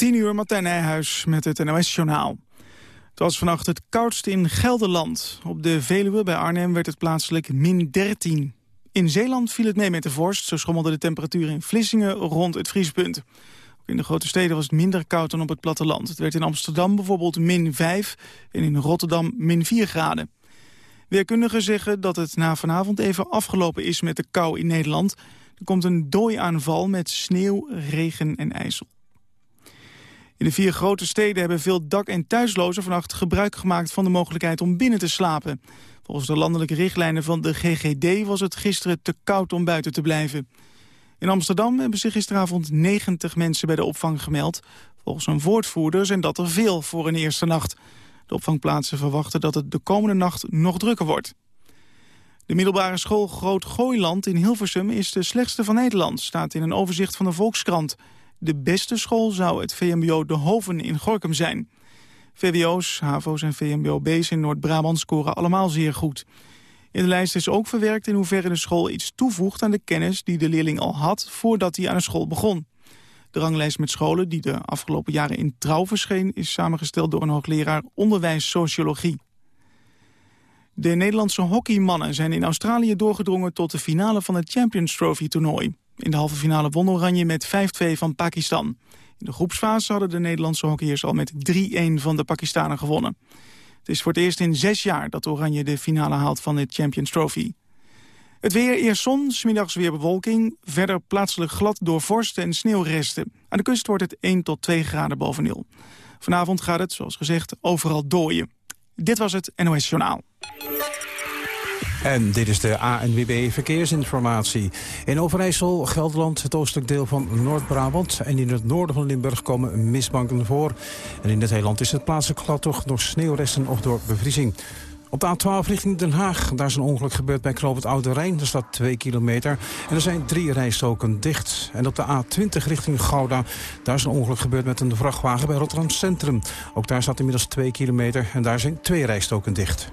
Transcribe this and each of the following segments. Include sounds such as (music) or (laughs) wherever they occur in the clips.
10 uur, Martijn Nijhuis met het NOS-journaal. Het was vannacht het koudst in Gelderland. Op de Veluwe bij Arnhem werd het plaatselijk min 13. In Zeeland viel het mee met de vorst. Zo schommelde de temperatuur in Vlissingen rond het vriespunt. Ook in de grote steden was het minder koud dan op het platteland. Het werd in Amsterdam bijvoorbeeld min 5 en in Rotterdam min 4 graden. Weerkundigen zeggen dat het na vanavond even afgelopen is met de kou in Nederland. Er komt een dooiaanval met sneeuw, regen en ijzel. In de vier grote steden hebben veel dak- en thuislozen vannacht gebruik gemaakt van de mogelijkheid om binnen te slapen. Volgens de landelijke richtlijnen van de GGD was het gisteren te koud om buiten te blijven. In Amsterdam hebben zich gisteravond 90 mensen bij de opvang gemeld. Volgens een woordvoerder zijn dat er veel voor een eerste nacht. De opvangplaatsen verwachten dat het de komende nacht nog drukker wordt. De middelbare school Groot Gooiland in Hilversum is de slechtste van Nederland, staat in een overzicht van de Volkskrant. De beste school zou het VMBO De Hoven in Gorkum zijn. VWO's, HAVO's en VMBO-B's in Noord-Brabant scoren allemaal zeer goed. In de lijst is ook verwerkt in hoeverre de school iets toevoegt aan de kennis die de leerling al had voordat hij aan de school begon. De ranglijst met scholen die de afgelopen jaren in trouw verscheen is samengesteld door een hoogleraar onderwijs sociologie. De Nederlandse hockeymannen zijn in Australië doorgedrongen tot de finale van het Champions Trophy toernooi. In de halve finale won Oranje met 5-2 van Pakistan. In de groepsfase hadden de Nederlandse hockeyers al met 3-1 van de Pakistanen gewonnen. Het is voor het eerst in zes jaar dat Oranje de finale haalt van de Champions Trophy. Het weer, eerst zon, smiddags weer bewolking. Verder plaatselijk glad door vorst en sneeuwresten. Aan de kust wordt het 1 tot 2 graden boven nul. Vanavond gaat het, zoals gezegd, overal dooien. Dit was het NOS Journaal. En dit is de ANWB Verkeersinformatie. In Overijssel, Gelderland, het oostelijk deel van Noord-Brabant... en in het noorden van Limburg komen misbanken voor. En in het hele land is het plaatselijk glad toch door sneeuwresten of door bevriezing. Op de A12 richting Den Haag, daar is een ongeluk gebeurd bij Knoop het Oude Rijn. Er staat 2 kilometer en er zijn drie rijstoken dicht. En op de A20 richting Gouda, daar is een ongeluk gebeurd met een vrachtwagen bij Rotterdam Centrum. Ook daar staat inmiddels 2 kilometer en daar zijn twee rijstoken dicht.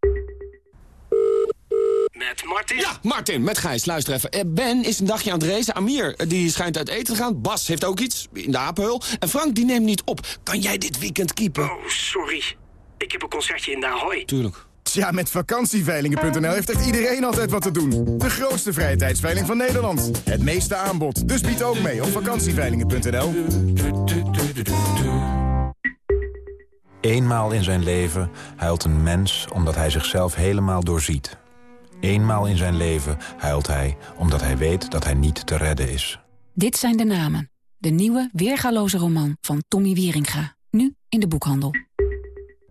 Met Martin? Ja, Martin, met Gijs. Luister even. Eh, Ben is een dagje aan het racen. Amir, eh, die schijnt uit eten te gaan. Bas heeft ook iets, in de apenhul. En Frank, die neemt niet op. Kan jij dit weekend keepen? Oh, sorry. Ik heb een concertje in de Ahoy. Tuurlijk. Tja, met vakantieveilingen.nl heeft echt iedereen altijd wat te doen. De grootste vrije tijdsveiling van Nederland. Het meeste aanbod. Dus bied ook mee op vakantieveilingen.nl. Eenmaal in zijn leven huilt een mens omdat hij zichzelf helemaal doorziet. Eenmaal in zijn leven huilt hij omdat hij weet dat hij niet te redden is. Dit zijn de namen. De nieuwe, weergaloze roman van Tommy Wieringa. Nu in de boekhandel.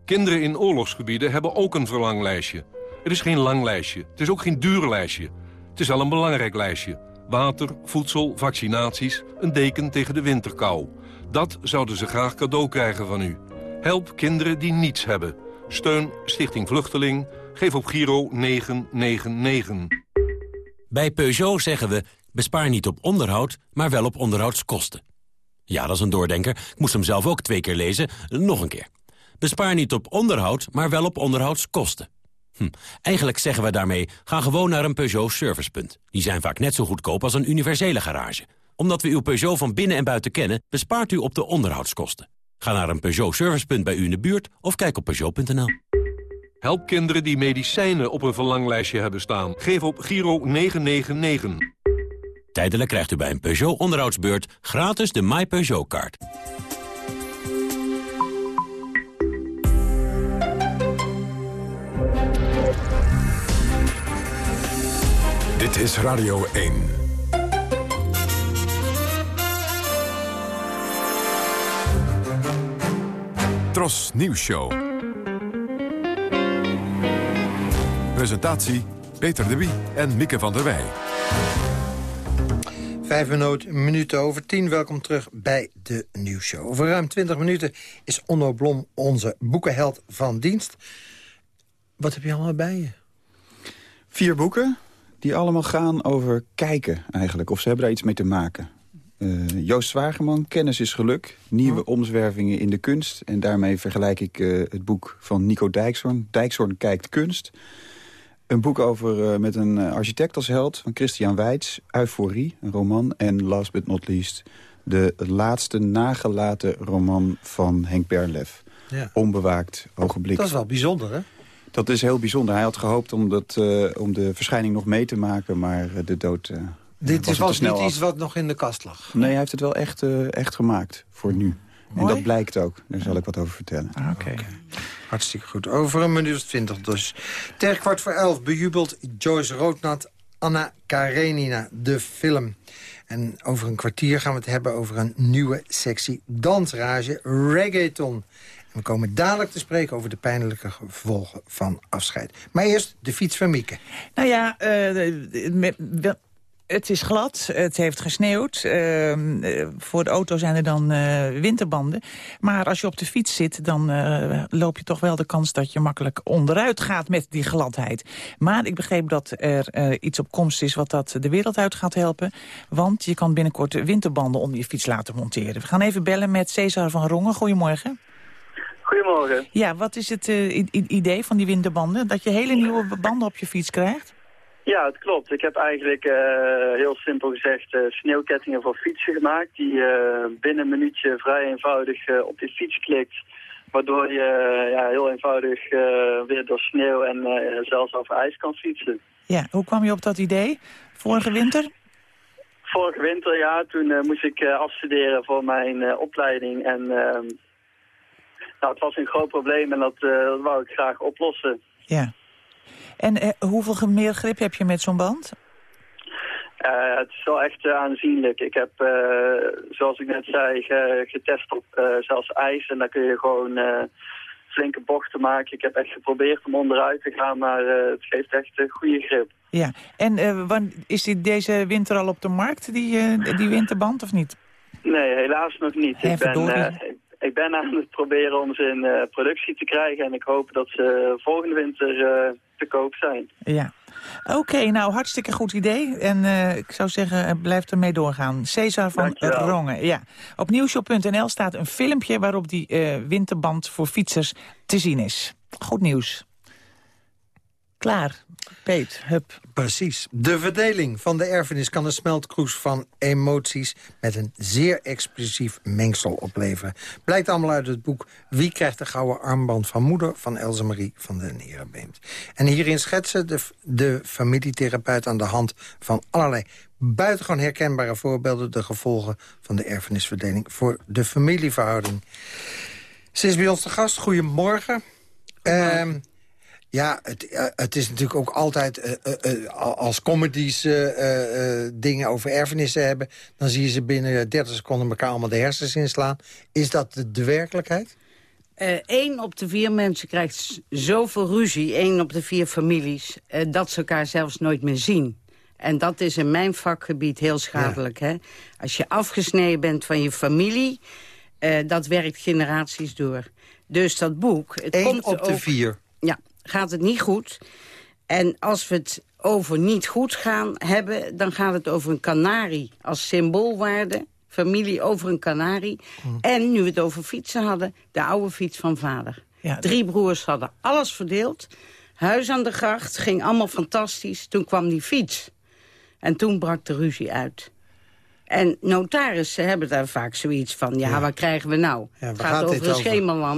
Kinderen in oorlogsgebieden hebben ook een verlanglijstje. Het is geen lang lijstje. Het is ook geen duur lijstje. Het is wel een belangrijk lijstje. Water, voedsel, vaccinaties, een deken tegen de winterkou. Dat zouden ze graag cadeau krijgen van u. Help kinderen die niets hebben. Steun Stichting Vluchteling. Geef op Giro 999. Bij Peugeot zeggen we, bespaar niet op onderhoud, maar wel op onderhoudskosten. Ja, dat is een doordenker. Ik moest hem zelf ook twee keer lezen. Nog een keer. Bespaar niet op onderhoud, maar wel op onderhoudskosten. Hm. Eigenlijk zeggen we daarmee, ga gewoon naar een Peugeot servicepunt. Die zijn vaak net zo goedkoop als een universele garage. Omdat we uw Peugeot van binnen en buiten kennen, bespaart u op de onderhoudskosten. Ga naar een Peugeot servicepunt bij u in de buurt of kijk op Peugeot.nl. Help kinderen die medicijnen op een verlanglijstje hebben staan. Geef op Giro 999. Tijdelijk krijgt u bij een Peugeot onderhoudsbeurt gratis de My Peugeot-kaart. Dit is Radio 1. Tros Nieuws Show. Presentatie Peter de Wie en Mieke van der Wij. Vijf minuten over tien. Welkom terug bij de nieuwsshow. Over ruim 20 minuten is Onno Blom onze boekenheld van dienst. Wat heb je allemaal bij je? Vier boeken die allemaal gaan over kijken eigenlijk. Of ze hebben daar iets mee te maken. Uh, Joost Zwageman, Kennis is geluk. Nieuwe omzwervingen in de kunst. En daarmee vergelijk ik uh, het boek van Nico Dijkshoorn. Dijkshoorn kijkt kunst. Een boek over, uh, met een architect als held van Christian Weitz. Euforie, een roman. En last but not least de laatste nagelaten roman van Henk Berlef. Ja. Onbewaakt ogenblik. Dat is wel bijzonder, hè? Dat is heel bijzonder. Hij had gehoopt om, dat, uh, om de verschijning nog mee te maken, maar de dood uh, Dit was, was niet iets wat nog in de kast lag? Nee, hij heeft het wel echt, uh, echt gemaakt voor nu. Mooi. En dat blijkt ook. Daar zal ik wat over vertellen. Ah, Oké. Okay. Hartstikke goed. Over een minuut of twintig dus. Ter kwart voor elf bejubelt Joyce Roodnat Anna Karenina, de film. En over een kwartier gaan we het hebben over een nieuwe sexy dansrage, reggaeton. We komen dadelijk te spreken over de pijnlijke gevolgen van afscheid. Maar eerst de fiets van Mieke. Nou ja, uh, het is glad, het heeft gesneeuwd. Uh, voor de auto zijn er dan uh, winterbanden. Maar als je op de fiets zit, dan uh, loop je toch wel de kans... dat je makkelijk onderuit gaat met die gladheid. Maar ik begreep dat er iets op komst is... wat dat de wereld uit gaat helpen. Want je kan binnenkort winterbanden onder je fiets laten monteren. We gaan even bellen met Cesar van Rongen. Goedemorgen. Goedemorgen. Ja, wat is het idee van die winterbanden? Dat je hele nieuwe banden op je fiets krijgt? Ja, het klopt. Ik heb eigenlijk uh, heel simpel gezegd uh, sneeuwkettingen voor fietsen gemaakt. Die binnen een minuutje vrij eenvoudig op je fiets klikt. Waardoor je ja, heel eenvoudig weer door sneeuw en zelfs over ijs kan fietsen. Ja, hoe kwam je op dat idee? Vorige winter? (laughs) Vorige winter, ja. Toen moest ik afstuderen voor mijn opleiding. En ehm, nou, het was een groot probleem en dat, uh, dat wou ik graag oplossen. Ja. En uh, hoeveel meer grip heb je met zo'n band? Uh, het is wel echt aanzienlijk. Ik heb, zoals ik net zei, getest op zelfs ijs. En daar kun je gewoon flinke bochten maken. Ik heb echt geprobeerd om onderuit te gaan, maar het geeft echt een goede grip. Ja, en wanneer is die deze winter al op de markt, die, die winterband, of niet? Nee, helaas nog niet. ik ben, ik ben aan het proberen om ze in productie te krijgen. En ik hoop dat ze volgende winter te koop zijn. Ja. Oké, okay, nou hartstikke goed idee. En uh, ik zou zeggen, blijf ermee doorgaan. Cesar van Dankjewel. Rongen. Ja. Op nieuwshop.nl staat een filmpje waarop die winterband voor fietsers te zien is. Goed nieuws. Klaar. Peet, hup. Precies. De verdeling van de erfenis kan een smeltkroes van emoties... met een zeer explosief mengsel opleveren. Blijkt allemaal uit het boek Wie krijgt de gouden armband van moeder... van Else Marie van den Herenbeemt. En hierin schetsen de, de familietherapeut aan de hand van allerlei buitengewoon herkenbare voorbeelden... de gevolgen van de erfenisverdeling voor de familieverhouding. Ze is bij ons te gast. Goedemorgen. Goedemorgen. Ja, het, uh, het is natuurlijk ook altijd, uh, uh, als comedies dingen over erfenissen hebben... dan zie je ze binnen 30 seconden elkaar allemaal de hersens inslaan. Is dat de, de werkelijkheid? Eén op de vier mensen krijgt zoveel ruzie, één op de vier families... dat ze elkaar zelfs nooit meer zien. En dat is in mijn vakgebied heel schadelijk. Ja. Hè? Als je afgesneden bent van je familie, dat werkt generaties door. Dus dat boek... Het Eén komt op de vier? Ja, gaat het niet goed. En als we het over niet goed gaan hebben... dan gaat het over een kanarie als symboolwaarde. Familie over een kanarie. Hmm. En nu we het over fietsen hadden, de oude fiets van vader. Ja, Drie broers hadden alles verdeeld. Huis aan de gracht, ging allemaal fantastisch. Toen kwam die fiets. En toen brak de ruzie uit. En notarissen hebben daar vaak zoiets van... ja, Ja. wat krijgen we nou? Ja, het gaat gaat over een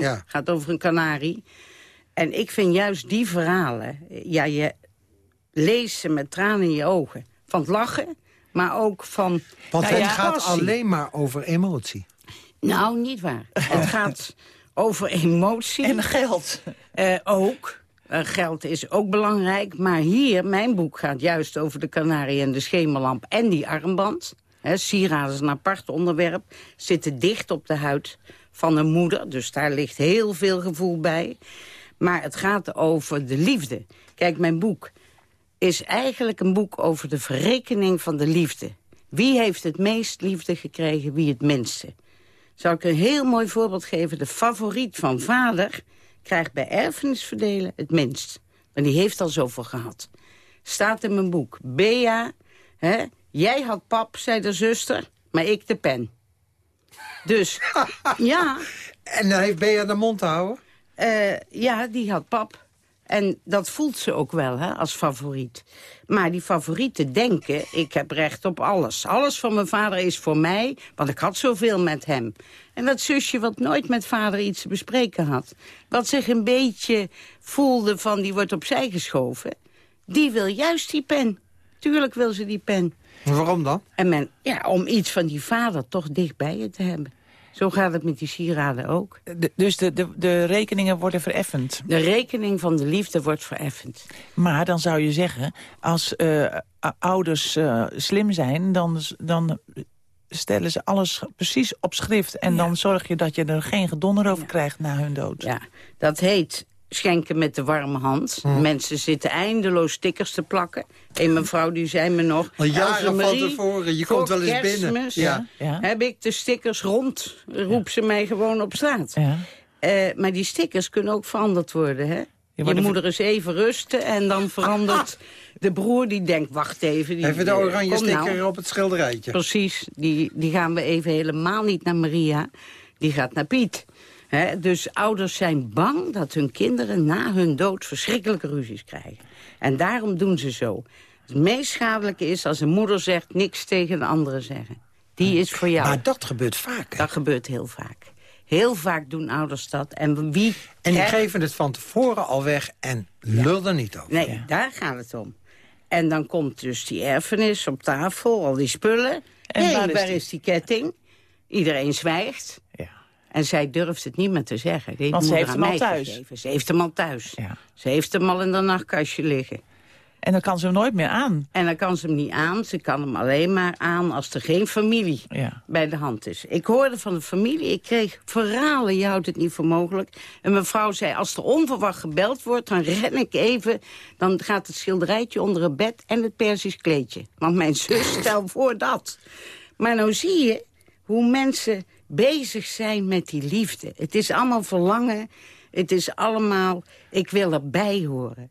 Ja. gaat over een kanarie. En ik vind juist die verhalen... ja, je leest ze met tranen in je ogen. Van het lachen, maar ook van... Want nou het ja, gaat passie. alleen maar over emotie. Nou, niet waar. Het (laughs) gaat over emotie. En geld. Eh, ook. Eh, geld is ook belangrijk. Maar hier, mijn boek gaat juist over de kanarie en de schemerlamp en die armband. He, sieraden is een apart onderwerp. Zitten dicht op de huid van een moeder. Dus daar ligt heel veel gevoel bij. Maar het gaat over de liefde. Kijk, mijn boek is eigenlijk een boek over de verrekening van de liefde. Wie heeft het meest liefde gekregen, wie het minste? Zal ik een heel mooi voorbeeld geven. De favoriet van vader krijgt bij erfenisverdelen het minst. Want die heeft al zoveel gehad. Staat in mijn boek. Bea, hè, jij had pap, zei de zuster, maar ik de pen. Dus, (laughs) ja. En dan heeft Bea de mond te houden? Uh, ja, die had pap. En dat voelt ze ook wel, hè, als favoriet. Maar die favorieten denken, ik heb recht op alles. Alles van mijn vader is voor mij, want ik had zoveel met hem. En dat zusje wat nooit met vader iets te bespreken had... wat zich een beetje voelde van, die wordt opzij geschoven... die wil juist die pen. Tuurlijk wil ze die pen. waarom dan? En men, ja, om iets van die vader toch dicht bij je te hebben. Zo gaat het met die sieraden ook. dus de, de, de rekeningen worden vereffend? De rekening van de liefde wordt vereffend. Maar dan zou je zeggen, als uh, ouders uh, slim zijn... dan, dan stellen ze alles precies op schrift. En dan zorg je dat je er geen gedonder over krijgt na hun dood. Ja, dat heet schenken met de warme hand. Hm. Mensen zitten eindeloos stickers te plakken. Een mevrouw die zei me nog... Al jaren van tevoren, je komt wel eens binnen. Ja. Ja. Heb ik de stickers rond, roep ze mij gewoon op straat. Ja. Uh, maar die stickers kunnen ook veranderd worden, hè? Je, moeder is even rusten en dan (laughs) verandert de broer die denkt, wacht even. Die, even de oranje sticker nou. op het schilderijtje. Precies, die, die gaan we even helemaal niet naar Maria. Die gaat naar Piet dus ouders zijn bang dat hun kinderen na hun dood verschrikkelijke ruzies krijgen. En daarom doen ze zo. Het meest schadelijke is als een moeder zegt niks tegen de andere zeggen. Die is voor jou. Maar dat gebeurt vaak. Dat gebeurt heel vaak. Heel vaak doen ouders dat. En wie... En die geven het van tevoren al weg en lul er niet over. Nee, daar gaat het om. En dan komt dus die erfenis op tafel, al die spullen. En hey, waar, is, waar die? is die ketting? Iedereen zwijgt. En zij durft het niet meer te zeggen. Die Want ze heeft hem al thuis. Gegeven. Ze heeft hem al thuis. Ja. Ze heeft hem al in de nachtkastje liggen. En dan kan ze hem nooit meer aan. En dan kan ze hem niet aan. Ze kan hem alleen maar aan als er geen familie ja. bij de hand is. Ik hoorde van de familie, ik kreeg verhalen, je houdt het niet voor mogelijk. En mijn vrouw zei, als er onverwacht gebeld wordt, dan ren ik even. Dan gaat het schilderijtje onder het bed en het persisch kleedje. Want mijn zus (laughs) stel voor dat. Maar nou zie je hoe mensen bezig zijn met die liefde. Het is allemaal verlangen. Het is allemaal, ik wil erbij horen.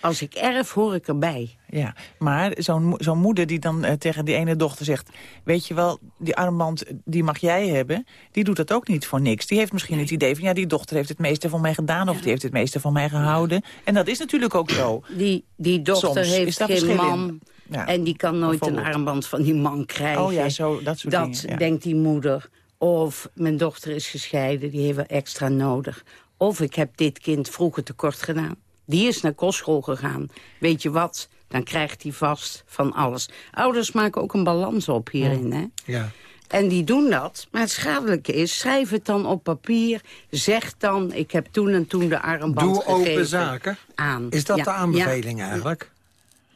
Als ik erf, hoor ik erbij. Ja, maar zo'n zo'n moeder die dan eh, tegen die ene dochter zegt... weet je wel, die armband, die mag jij hebben... die doet dat ook niet voor niks. Die heeft misschien het idee van... ja, die dochter heeft het meeste van mij gedaan... of die heeft het meeste van mij gehouden. En dat is natuurlijk ook zo. Die, die dochter heeft geen man... Ja, en die kan nooit een armband van die man krijgen. Oh ja, zo, dat soort dat dingen. denkt die moeder. Of mijn dochter is gescheiden, die heeft wel extra nodig. Of ik heb dit kind vroeger tekort gedaan. Die is naar kostschool gegaan. Weet je wat? Dan krijgt hij vast van alles. Ouders maken ook een balans op hierin, hè? Ja. En die doen dat. Maar het schadelijke is, schrijf het dan op papier. Zeg dan, ik heb toen en toen de armband Doe open zaken. Aan. Is dat de aanbeveling eigenlijk?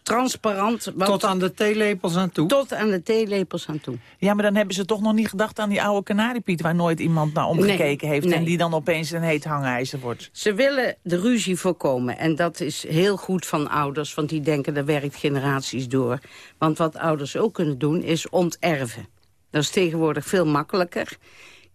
Transparant. tot aan de theelepels aan toe? Tot aan de theelepels aan toe. Ja, maar dan hebben ze toch nog niet gedacht aan die oude kanariepiet... waar nooit iemand naar omgekeken heeft... en die dan opeens een heet hangijzer wordt. Ze willen de ruzie voorkomen. En dat is heel goed van ouders, want die denken... dat werkt generaties door. Want wat ouders ook kunnen doen, is onterven. Dat is tegenwoordig veel makkelijker.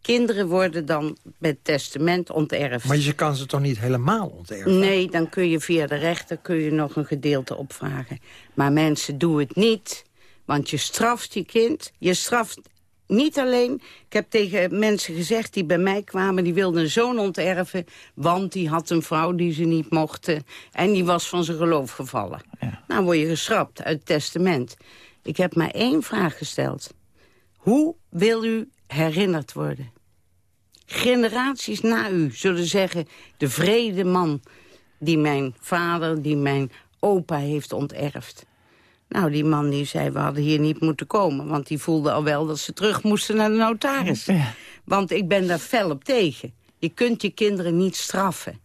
Kinderen worden dan met testament onterfd. Maar je kan ze toch niet helemaal onterven? Nee, dan kun je via de rechter kun je nog een gedeelte opvragen. Maar mensen, doen het niet. Want je straft je kind. Je straft niet alleen... Ik heb tegen mensen gezegd die bij mij kwamen... die wilden een zoon onterven... want die had een vrouw die ze niet mochten... en die was van zijn geloof gevallen. Ja. Nou word je geschrapt uit het testament. Ik heb maar één vraag gesteld. Hoe wil u herinnerd worden. Generaties na u zullen zeggen... de vrede man die mijn vader, die mijn opa heeft onterfd. Nou, die man die zei, we hadden hier niet moeten komen. Want die voelde al wel dat ze terug moesten naar de notaris. Want ik ben daar fel op tegen. Je kunt je kinderen niet straffen.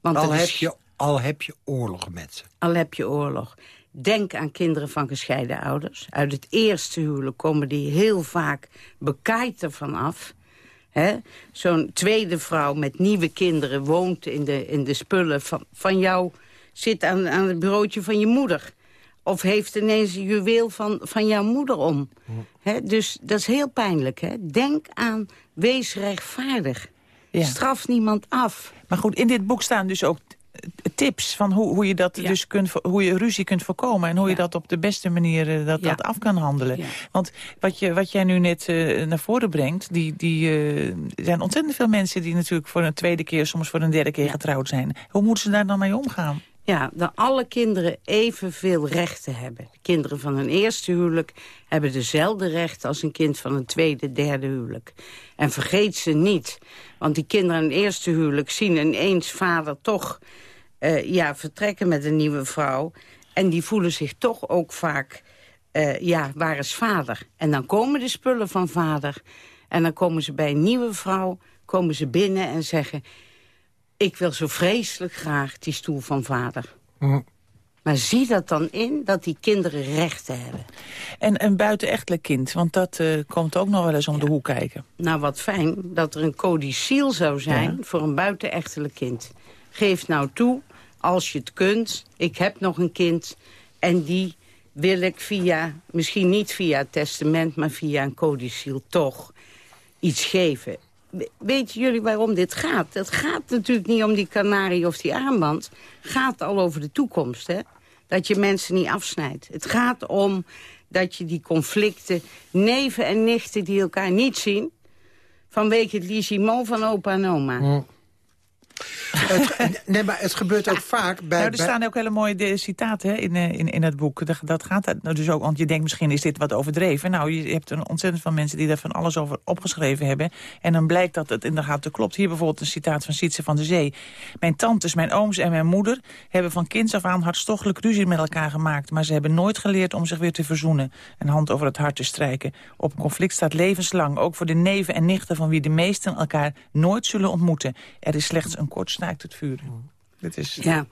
Want al, heb je, al heb je oorlog met ze. Al heb je oorlog. Denk aan kinderen van gescheiden ouders. Uit het eerste huwelijk komen die heel vaak bekaaid ervan af. Zo'n tweede vrouw met nieuwe kinderen woont in de, in de spullen van, van jou... zit aan, aan het bureautje van je moeder. Of heeft ineens een juweel van, van jouw moeder om. Hè, dus dat is heel pijnlijk. Hè? Denk aan, wees rechtvaardig. Straf niemand af. Maar goed, in dit boek staan dus ook tips van hoe, hoe je dat dus kunt hoe je ruzie kunt voorkomen en hoe je dat op de beste manier eh, dat, dat af kan handelen. Want wat, je, wat jij nu net uh, naar voren brengt, die, die uh, zijn ontzettend veel mensen die natuurlijk voor een tweede keer, soms voor een derde keer getrouwd zijn. Hoe moeten ze daar dan mee omgaan? Ja, dat alle kinderen evenveel rechten hebben. De kinderen van een eerste huwelijk hebben dezelfde rechten... als een kind van een tweede, derde huwelijk. En vergeet ze niet. Want die kinderen in een eerste huwelijk zien ineens vader toch... Uh, ja, vertrekken met een nieuwe vrouw. En die voelen zich toch ook vaak... Uh, ja, waar is vader? En dan komen de spullen van vader. En dan komen ze bij een nieuwe vrouw, komen ze binnen en zeggen ik wil zo vreselijk graag die stoel van vader. Hm. Maar zie dat dan in, dat die kinderen rechten hebben. En een buitenechtelijk kind, want dat uh, komt ook nog wel eens om de hoek kijken. Nou, wat fijn dat er een codiciel zou zijn voor een buitenechtelijk kind. Geef nou toe, als je het kunt, ik heb nog een kind... en die wil ik via, misschien niet via het testament... maar via een codiciel toch iets geven weten jullie waarom dit gaat? Het gaat natuurlijk niet om die kanarie of die armband. Het gaat al over de toekomst, hè? Dat je mensen niet afsnijdt. Het gaat om dat je die conflicten, neven en nichten die elkaar niet zien... vanwege het lisimo van opa en oma het, (laughs) nee, maar het gebeurt ook vaak bij... Nou, er staan ook hele mooie citaten hè, in, eh, in, in het boek. Dat, dat gaat nou dus ook, want je denkt misschien is dit wat overdreven. Nou, je hebt een ontzettend veel mensen die daar van alles over opgeschreven hebben. En dan blijkt dat het inderdaad klopt. Hier bijvoorbeeld een citaat van Sietse van de Zee. Mijn tantes, mijn ooms en mijn moeder hebben van kinds af aan hartstochtelijk ruzie met elkaar gemaakt. Maar ze hebben nooit geleerd om zich weer te verzoenen. Een hand over het hart te strijken. Op een conflict staat levenslang. Ook voor de neven en nichten van wie de meesten elkaar nooit zullen ontmoeten. Er is slechts een kort staakt het vuur. Dit is... Ja.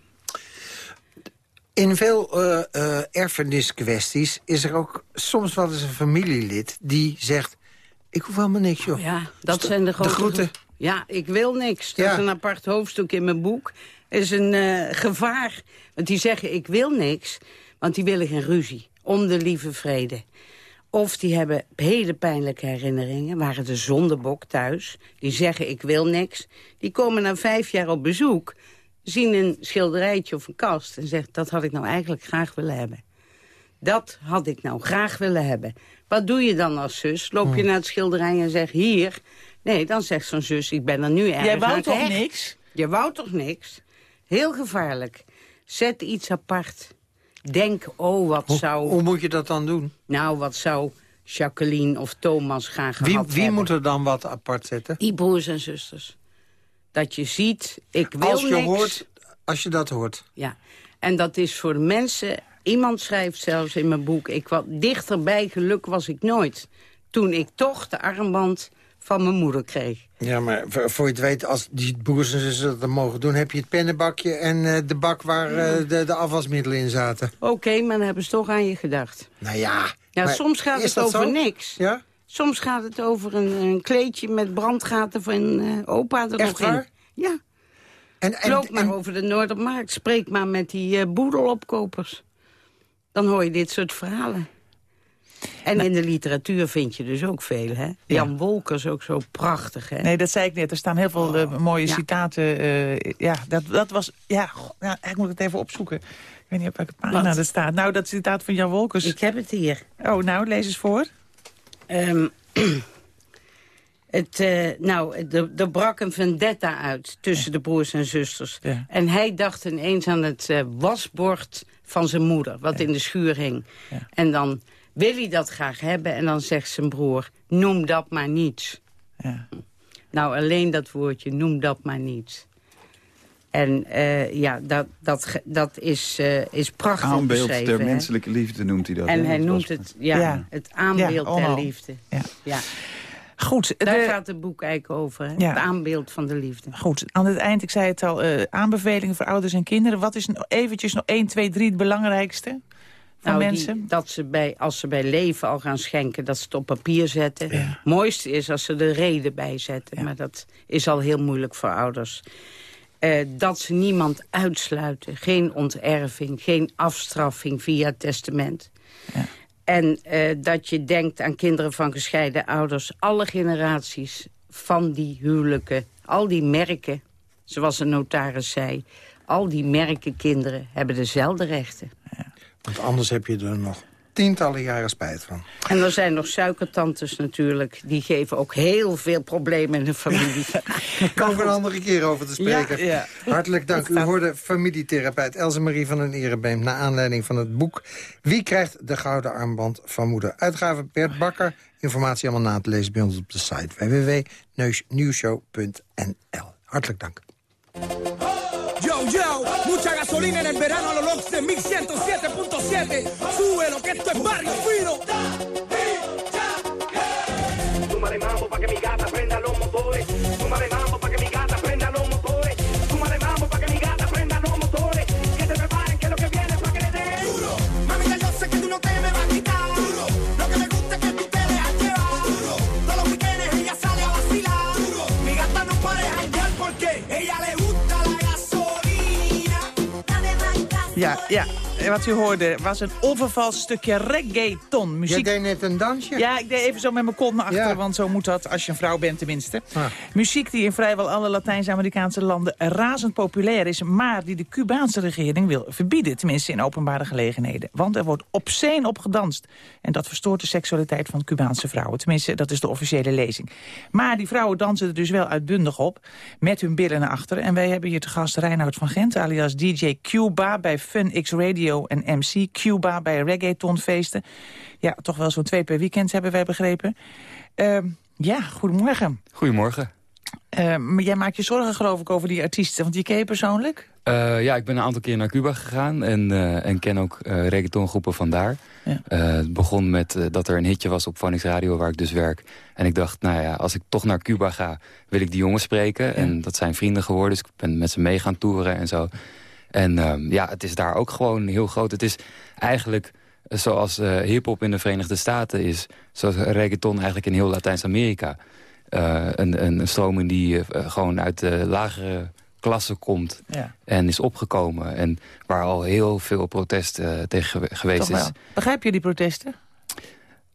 In veel uh, uh, erfeniskwesties is er ook soms wel eens een familielid die zegt... ik hoef helemaal niks, joh. Ja, dat zijn de grote... groeten. Ja, ik wil niks. Dat is een apart hoofdstuk in mijn boek. is een uh, gevaar. Want die zeggen, ik wil niks. Want die willen geen ruzie. Om de lieve vrede. Of die hebben hele pijnlijke herinneringen, waren de zondebok thuis. Die zeggen, ik wil niks. Die komen na vijf jaar op bezoek, zien een schilderijtje of een kast... en zeggen, dat had ik nou eigenlijk graag willen hebben. Dat had ik nou graag willen hebben. Wat doe je dan als zus? Loop je hmm. naar het schilderij en zegt, hier... Nee, dan zegt zo'n zus, ik ben er nu ergens Jij wou toch niks? Je wou toch niks? Heel gevaarlijk. Zet iets apart. Denk, oh, wat zou... Hoe moet je dat dan doen? Nou, wat zou Jacqueline of Thomas graag wie, gehad Wie moet er dan wat apart zetten? Die broers en zusters. Dat je ziet, ik wil als je niks. Hoort, als je dat hoort. Ja, en dat is voor mensen... Iemand schrijft zelfs in mijn boek... Ik wat dichterbij geluk was ik nooit. Toen ik toch de armband van mijn moeder kreeg. Ja, maar voor je het weet, als die broers en zussen dat mogen doen... heb je het pennenbakje en uh, de bak waar uh, de, de, afwasmiddelen in zaten. Oké, maar dan hebben ze toch aan je gedacht. Nou ja... Ja, soms gaat het over zo? niks. Ja? Soms gaat het over een, een kleedje met brandgaten van uh, opa er Echt nog waar? in. Ja. En, en, Loop maar over de Noordermarkt. Spreek maar met die boedelopkopers. Dan hoor je dit soort verhalen. En in de literatuur vind je dus ook veel, hè? Jan Wolkers ook zo prachtig, hè? Nee, dat zei ik net. Er staan heel veel oh. mooie citaten. Uh, ja, dat, dat was... Ja, ja, ik moet het even opzoeken. Ik weet niet op welke pagina dat staat. Nou, dat citaat van Jan Wolkers. Ik heb het hier. Oh, nou, lees eens voor. Um, (clears throat) het, uh, nou, er brak een vendetta uit tussen de broers en zusters. Ja. En hij dacht ineens aan het uh, wasbord van zijn moeder, wat in de schuur hing. En dan wil hij dat graag hebben en dan zegt zijn broer, noem dat maar niets. Ja. Nou, alleen dat woordje, noem dat maar niets. En uh, ja, dat, dat, dat is, uh, is prachtig Aanbeeld der menselijke liefde noemt hij dat. En hè? hij Dat noemt was- het, ja, Ja. het aanbeeld Ja, der liefde. Ja. Ja. Goed, Daar de- gaat het boek eigenlijk over, hè? Het aanbeeld van de liefde. Goed, aan het eind, ik zei het al, eh, aanbevelingen voor ouders en kinderen. Wat is eventjes nog 1, 2, 3 het belangrijkste Nou, die- dat ze bij, als ze bij leven al gaan schenken, dat ze het op papier zetten. Het mooiste is als ze de reden bij zetten. Maar dat is al heel moeilijk voor ouders. eh, dat ze niemand uitsluiten. Geen onterving, geen afstraffing via testament. Ja. En eh, dat je denkt aan kinderen van gescheiden ouders. Alle generaties van die huwelijken, al die merken, zoals een notaris zei... al die merken kinderen hebben dezelfde rechten. Want anders heb je er nog tientallen jaren spijt van. En er zijn nog suikertantes natuurlijk. Die geven ook heel veel problemen in de familie. kan er een andere keer over te spreken. Ja, Hartelijk dank. U hoorde familietherapeut Else Marie van den Erebeem... na aanleiding van het boek Wie krijgt de gouden armband van moeder? Uitgave Bert Bakker. Informatie allemaal na te lezen bij ons op de site www.nieuwshow.nl. Hartelijk dank. Mucha gasolina en el verano a los LOX de 1107.7. Súbelo, que esto es barrio fino. Súmale mambo pa' que mi gata prenda los motores. Súmale mambo pa' que Ja, ja. Wat u hoorde was een onvervals stukje reggaeton. Muziek... Je deed net een dansje? Ja, ik deed even zo met mijn kont naar achter, want zo moet dat als je een vrouw bent tenminste. Ah. Muziek die in vrijwel alle Latijns-Amerikaanse landen razend populair is... maar die de Cubaanse regering wil verbieden, tenminste in openbare gelegenheden. Want er wordt obscene op gedanst. En dat verstoort de seksualiteit van Cubaanse vrouwen. Tenminste, dat is de officiële lezing. Maar die vrouwen dansen er dus wel uitbundig op, met hun billen naar achteren. En wij hebben hier te gast Reinoud van Gent, alias DJ Cuba bij Fun X Radio en MC Cuba bij reggaetonfeesten. Ja, toch wel zo'n twee per weekend hebben wij begrepen. Uh, ja, goedemorgen. Goedemorgen. Uh, maar jij maakt je zorgen geloof ik over die artiesten, want die ken je persoonlijk? Uh, ja, ik ben een aantal keer naar Cuba gegaan en, uh, en ken ook uh, reggaetongroepen vandaar. Ja. het begon met dat er een hitje was op Phonics Radio waar ik dus werk. En ik dacht, nou ja, als ik toch naar Cuba ga, wil ik die jongens spreken. Ja. En dat zijn vrienden geworden, dus ik ben met ze mee gaan toeren en zo. En um, ja, het is daar ook gewoon heel groot. Het is eigenlijk zoals uh, hiphop in de Verenigde Staten is. Zoals reggaeton eigenlijk in heel Latijns-Amerika. Uh, een, een stroming die uh, gewoon uit de lagere klasse komt ja. en is opgekomen. En waar al heel veel protest tegen geweest is. Begrijp je die protesten?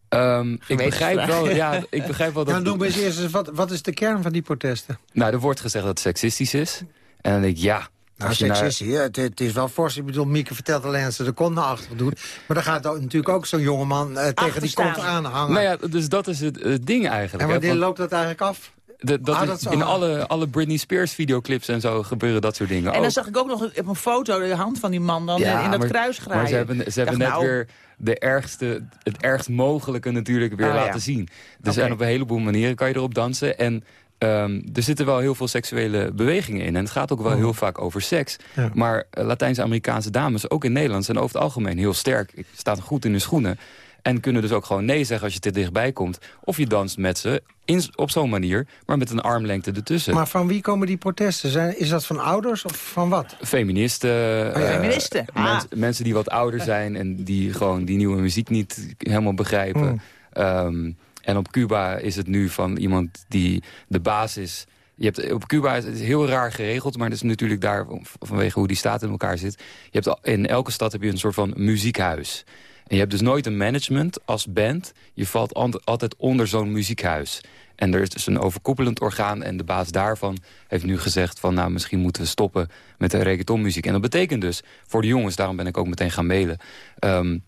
Um, ik begrijp wel, ja, ik begrijp wel dat... Nou, noem eens eerst wat, wat is de kern van die protesten? Nou, er wordt gezegd dat het seksistisch is. En dan denk ik, ja, nou, seksistisch, naar... het, het, is wel fors. Ik bedoel, Mieke vertelt alleen dat ze de kont naar achter doet. Maar dan gaat natuurlijk ook zo'n jongeman uh, tegen die kont aanhangen. Nou ja, dus dat is het, het ding eigenlijk. En wanneer loopt dat eigenlijk af? De, dat, ah, dat in alle, alle Britney Spears videoclips en zo gebeuren dat soort dingen En dan ook. zag ik ook nog op een foto de hand van die man dan ja, in dat kruis graaien. Maar ze hebben, ze hebben net nou... weer de ergste, het ergst mogelijke natuurlijk weer ah, laten ja. zien. Dus okay. en op een heleboel manieren kan je erop dansen. En Um, er zitten wel heel veel seksuele bewegingen in. En het gaat ook wel oh. heel vaak over seks. Ja. Maar uh, Latijns-Amerikaanse dames, ook in Nederland... zijn over het algemeen heel sterk. Staan goed in hun schoenen. En kunnen dus ook gewoon nee zeggen als je te dichtbij komt. Of je danst met ze in, op zo'n manier, maar met een armlengte ertussen. Maar van wie komen die protesten? Zijn, is dat van ouders of van wat? Feministen. Oh, ja. uh, Feministen. Ah. Mens, mensen die wat ouder zijn en die gewoon die nieuwe muziek niet helemaal begrijpen. Mm. Um, en op Cuba is het nu van iemand die de basis... Je hebt, op Cuba is het heel raar geregeld, maar dat is natuurlijk daar vanwege hoe die staat in elkaar zit. Je hebt, in elke stad heb je een soort van muziekhuis. En je hebt dus nooit een management als band. Je valt altijd onder zo'n muziekhuis. En er is dus een overkoepelend orgaan en de baas daarvan heeft nu gezegd van nou misschien moeten we stoppen met de reggaetonmuziek. En dat betekent dus voor de jongens, daarom ben ik ook meteen gaan mailen. Um,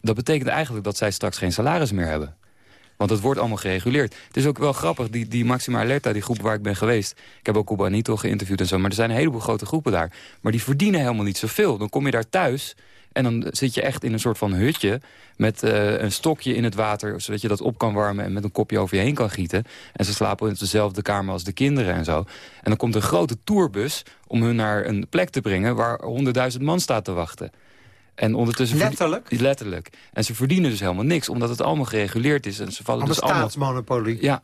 dat betekent eigenlijk dat zij straks geen salaris meer hebben. Want het wordt allemaal gereguleerd. Het is ook wel grappig, die, die Maxima Alerta, die groep waar ik ben geweest. Ik heb ook Cubanito geïnterviewd en zo. Maar er zijn een heleboel grote groepen daar. Maar die verdienen helemaal niet zoveel. Dan kom je daar thuis en dan zit je echt in een soort van hutje... met uh, een stokje in het water, zodat je dat op kan warmen... en met een kopje over je heen kan gieten. En ze slapen in dezelfde kamer als de kinderen en zo. En dan komt een grote tourbus om hun naar een plek te brengen... waar honderdduizend man staat te wachten. En ondertussen letterlijk? Letterlijk. En ze verdienen dus helemaal niks, omdat het allemaal gereguleerd is. En ze vallen allemaal dus allemaal... staatsmonopolie. Ja.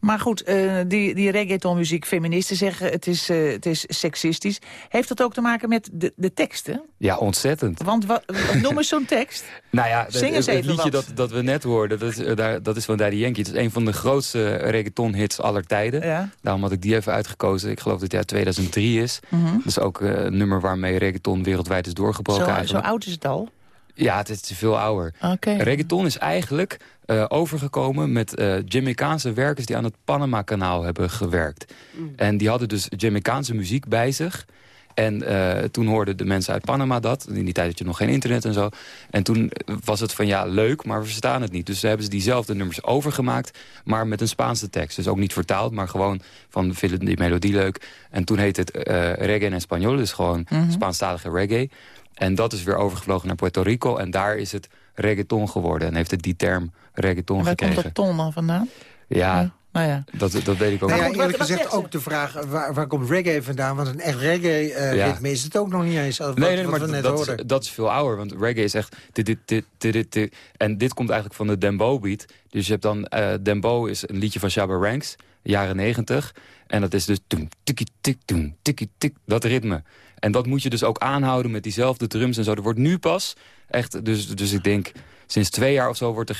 Maar goed, uh, die, die reggaetonmuziek, feministen zeggen het is, uh, het is seksistisch. Heeft dat ook te maken met de, de teksten? Ja, ontzettend. Want wat, (laughs) noem eens zo'n tekst. nou ja, Zing het, het liedje dat, dat we net hoorden, dat is, uh, dat is van Daddy Yankee. Het is een van de grootste reggaeton-hits aller tijden. Ja. Daarom had ik die even uitgekozen. Ik geloof dat het jaar 2003 is. Mm -hmm. Dat is ook een nummer waarmee reggaeton wereldwijd is doorgebroken. Zo, zo oud is het al? Ja, het is veel ouder. Okay. Reggaeton is eigenlijk uh, overgekomen met uh, Jamaicaanse werkers... die aan het Panama-kanaal hebben gewerkt. Mm. En die hadden dus Jamaicaanse muziek bij zich... En uh, toen hoorden de mensen uit Panama dat. In die tijd had je nog geen internet en zo. En toen was het van ja, leuk, maar we verstaan het niet. Dus hebben ze diezelfde nummers overgemaakt, maar met een Spaanse tekst. Dus ook niet vertaald, maar gewoon van vinden die melodie leuk. En toen heet het reggae en Espanol, dus gewoon Mhm. mm -hmm. Spaanstalige reggae. En dat is weer overgevlogen naar Puerto Rico. En daar is het reggaeton geworden. En heeft het die term reggaeton Waar gekregen. komt dat ton dan vandaan? Ja, ja. Nou ja. Dat, dat weet ik ook nou ja, eerlijk gezegd ook de vraag, waar, waar komt reggae vandaan? Want een echt reggae-ritme uh, ja. is het ook nog niet eens. Wat, nee, nee, wat maar we net dat, hoorden. Is, dat is veel ouder. Want reggae is echt... Dit, dit, dit, dit, dit, En dit komt eigenlijk van de dembow beat. Dus je hebt dan... Uh, dembow is een liedje van Shabba Ranks, jaren negentig. En dat is dus... Tikkie, tik, tikkie, tik, dat ritme. En dat moet je dus ook aanhouden met diezelfde drums en zo. Er wordt nu pas echt... Dus, dus ik denk... Sinds twee jaar of zo wordt er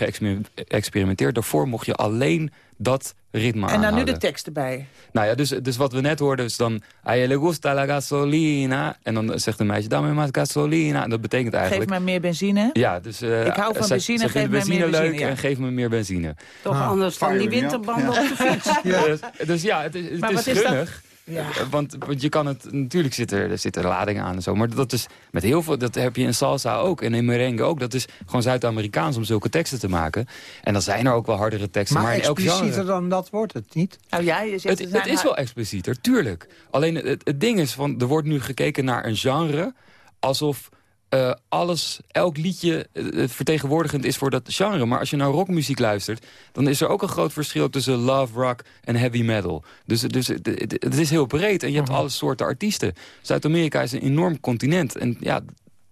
geëxperimenteerd. Daarvoor mocht je alleen dat ritme En dan nu de tekst erbij. Nou ja, dus, dus wat we net hoorden is dan... A le gusta la gasolina. En dan zegt een meisje, dame más gasolina. En dat betekent eigenlijk... Geef mij meer benzine. Ja, dus... Uh, ik hou van benzine, geef mij benzine meer benzine. leuk ja. en geef me meer benzine. Toch ah, anders dan die winterbanden ja. op de fiets. (laughs) ja. Dus, dus, ja, het, het maar is wat gunnig. Is ja. Want, want je kan het, natuurlijk zit er, er zitten ladingen aan en zo. Maar dat is met heel veel, dat heb je in salsa ook en in merengue ook. Dat is gewoon Zuid-Amerikaans om zulke teksten te maken. En dan zijn er ook wel hardere teksten. Maar, maar in elk explicieter genre. dan dat wordt het niet? Nou ja, je zegt, Het, het is wel explicieter, tuurlijk. Alleen het, het ding is, van, er wordt nu gekeken naar een genre... alsof uh, alles, elk liedje uh, vertegenwoordigend is voor dat genre. Maar als je naar rockmuziek luistert... dan is er ook een groot verschil tussen love rock en heavy metal. Dus, dus het, is heel breed en je hebt alle soorten artiesten. Zuid-Amerika is een enorm continent. En ja,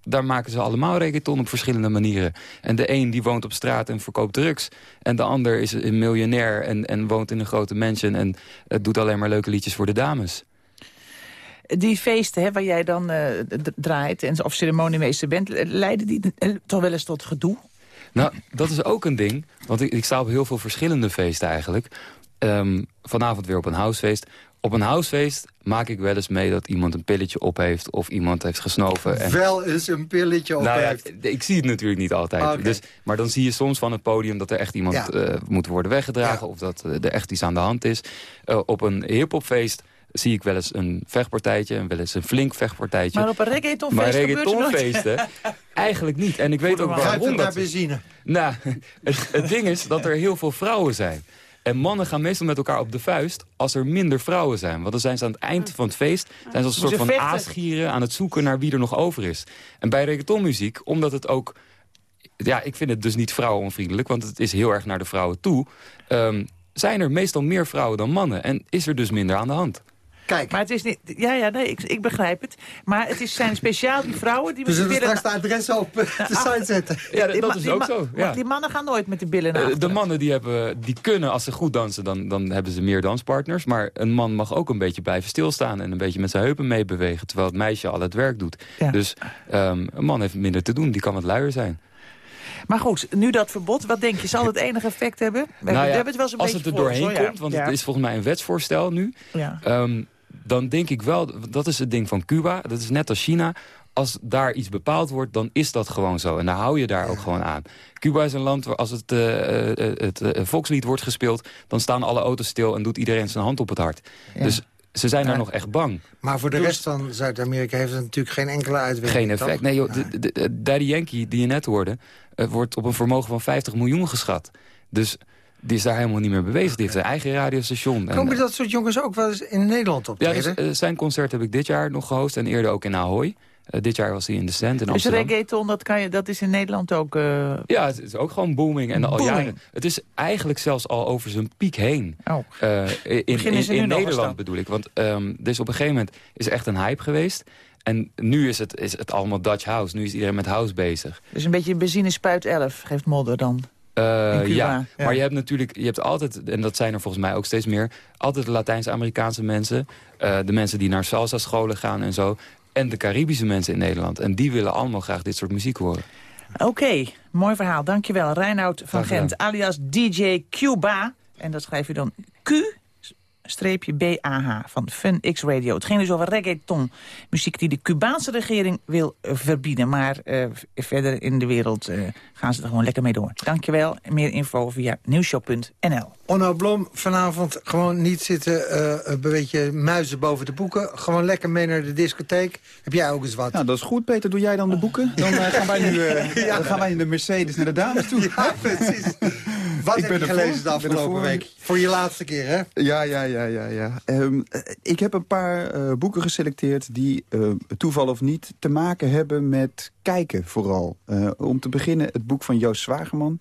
daar maken ze allemaal reggaeton op verschillende manieren. En de een die woont op straat en verkoopt drugs. En de ander is een miljonair en, en woont in een grote mansion... en doet alleen maar leuke liedjes voor de dames. Die feesten hè, waar jij dan uh, draait en of ceremoniemeester bent... leiden die uh, toch wel eens tot gedoe? Nou, dat is ook een ding. Want ik, ik sta op heel veel verschillende feesten eigenlijk. Um, vanavond weer op een housefeest. Op een housefeest maak ik wel eens mee dat iemand een pilletje op heeft... of iemand heeft gesnoven. En... Wel eens een pilletje op nou, heeft. Ja, ik zie het natuurlijk niet altijd. Okay. Dus, maar dan zie je soms van het podium dat er echt iemand ja. uh, moet worden weggedragen... Ja. of dat uh, er echt iets aan de hand is. Uh, op een hiphopfeest zie ik wel eens een vechtpartijtje... en wel eens een flink vechtpartijtje. Maar op een reggaetonfeest Maar reggaetonfeesten (laughs) eigenlijk niet. En ik weet ook waarom dat... benzine. Nou, (laughs) het, het ding is dat er heel veel vrouwen zijn. En mannen gaan meestal met elkaar op de vuist als er minder vrouwen zijn. Want dan zijn ze aan het eind van het feest... zijn ze als een soort van aasgieren aan het zoeken naar wie er nog over is. En bij reggaetonmuziek, omdat het ook... Ja, ik vind het dus niet vrouwenonvriendelijk... want het is heel erg naar de vrouwen toe... Um, zijn er meestal meer vrouwen dan mannen. En is er dus minder aan de hand. Kijk. Maar het is niet... Ja, ja, nee, ik, ik begrijp het. Maar het is, zijn speciaal die vrouwen die... We zullen willen... straks de adres op de site zetten. Ja, dat, dat is ook zo. Ja. Die mannen gaan nooit met de billen naar uh, De mannen die, hebben, die kunnen, als ze goed dansen, dan, dan hebben ze meer danspartners. Maar een man mag ook een beetje blijven stilstaan... en een beetje met zijn heupen meebewegen... terwijl het meisje al het werk doet. Ja. Dus um, een man heeft minder te doen. Die kan wat luier zijn. Maar goed, nu dat verbod, wat denk je, zal het enige effect hebben? We nou ja, hebben het wel eens als een het er doorheen voor, komt, want ja. het is volgens mij een wetsvoorstel nu... Ja. Um, dan denk ik wel, dat is het ding van Cuba, dat is net als China... als daar iets bepaald wordt, dan is dat gewoon zo. En daar hou je daar ook gewoon aan. Cuba is een land waar als het, uh, het uh, volkslied wordt gespeeld... dan staan alle auto's stil en doet iedereen zijn hand op het hart. Ja. Dus ze zijn ja. daar nog echt bang. Maar voor de dus, rest van Zuid-Amerika heeft het natuurlijk geen enkele uitwerking. Geen effect. Toch? Nee, joh, de, de, de, Daddy Yankee, die je net hoorde... Uh, wordt op een vermogen van 50 miljoen geschat. Dus die is daar helemaal niet meer bewezen. Die heeft zijn eigen radiostation. Komen dat soort jongens ook wel eens in Nederland op? Ja, dus, uh, zijn concert heb ik dit jaar nog gehost en eerder ook in Ahoy. Uh, dit jaar was hij in de Stand in dus Amsterdam. Dus reggaeton, dat, kan je, dat is in Nederland ook... Uh... Ja, het is ook gewoon booming. En booming. al jaren. Het is eigenlijk zelfs al over zijn piek heen. Oh. Uh, in in, in, in Nederland bedoel ik. Want um, dus op een gegeven moment is er echt een hype geweest. En nu is het, is het allemaal Dutch House. Nu is iedereen met house bezig. Dus een beetje benzinespuit 11 geeft modder dan? Cuba, ja. ja. maar je hebt natuurlijk, je hebt altijd, en dat zijn er volgens mij ook steeds meer... altijd de Latijns-Amerikaanse mensen. eh, de mensen die naar salsa-scholen gaan en zo. En de Caribische mensen in Nederland. En die willen allemaal graag dit soort muziek horen. Oké, mooi verhaal. Dankjewel. Reinoud van. Gent, alias DJ Cuba. En dat schrijf je dan Q... streepje BAH van Fun X Radio. Het ging dus over reggaeton. Muziek die de Cubaanse regering wil eh, verbieden. Maar eh, verder in de wereld eh, gaan ze er gewoon lekker mee door. Dankjewel. Meer info via nieuwshow.nl. Onno Blom, vanavond gewoon niet zitten, eh, een beetje muizen boven de boeken. Gewoon lekker mee naar de discotheek. Heb jij ook eens wat? Nou, dat is goed, Peter. Doe jij dan de boeken? Dan gaan, wij nu, eh, (laughs) dan gaan wij in de Mercedes naar de dames toe. Ja, precies. Wat Ik heb ben je gelezen de afgelopen week? Voor je laatste keer, hè? Ja, ja, ja, ja. ja. Ehm, eh, ik heb een paar eh, boeken geselecteerd die, eh, toeval of niet, te maken hebben met kijken vooral. Eh, om te beginnen het boek van Joost Zwageman.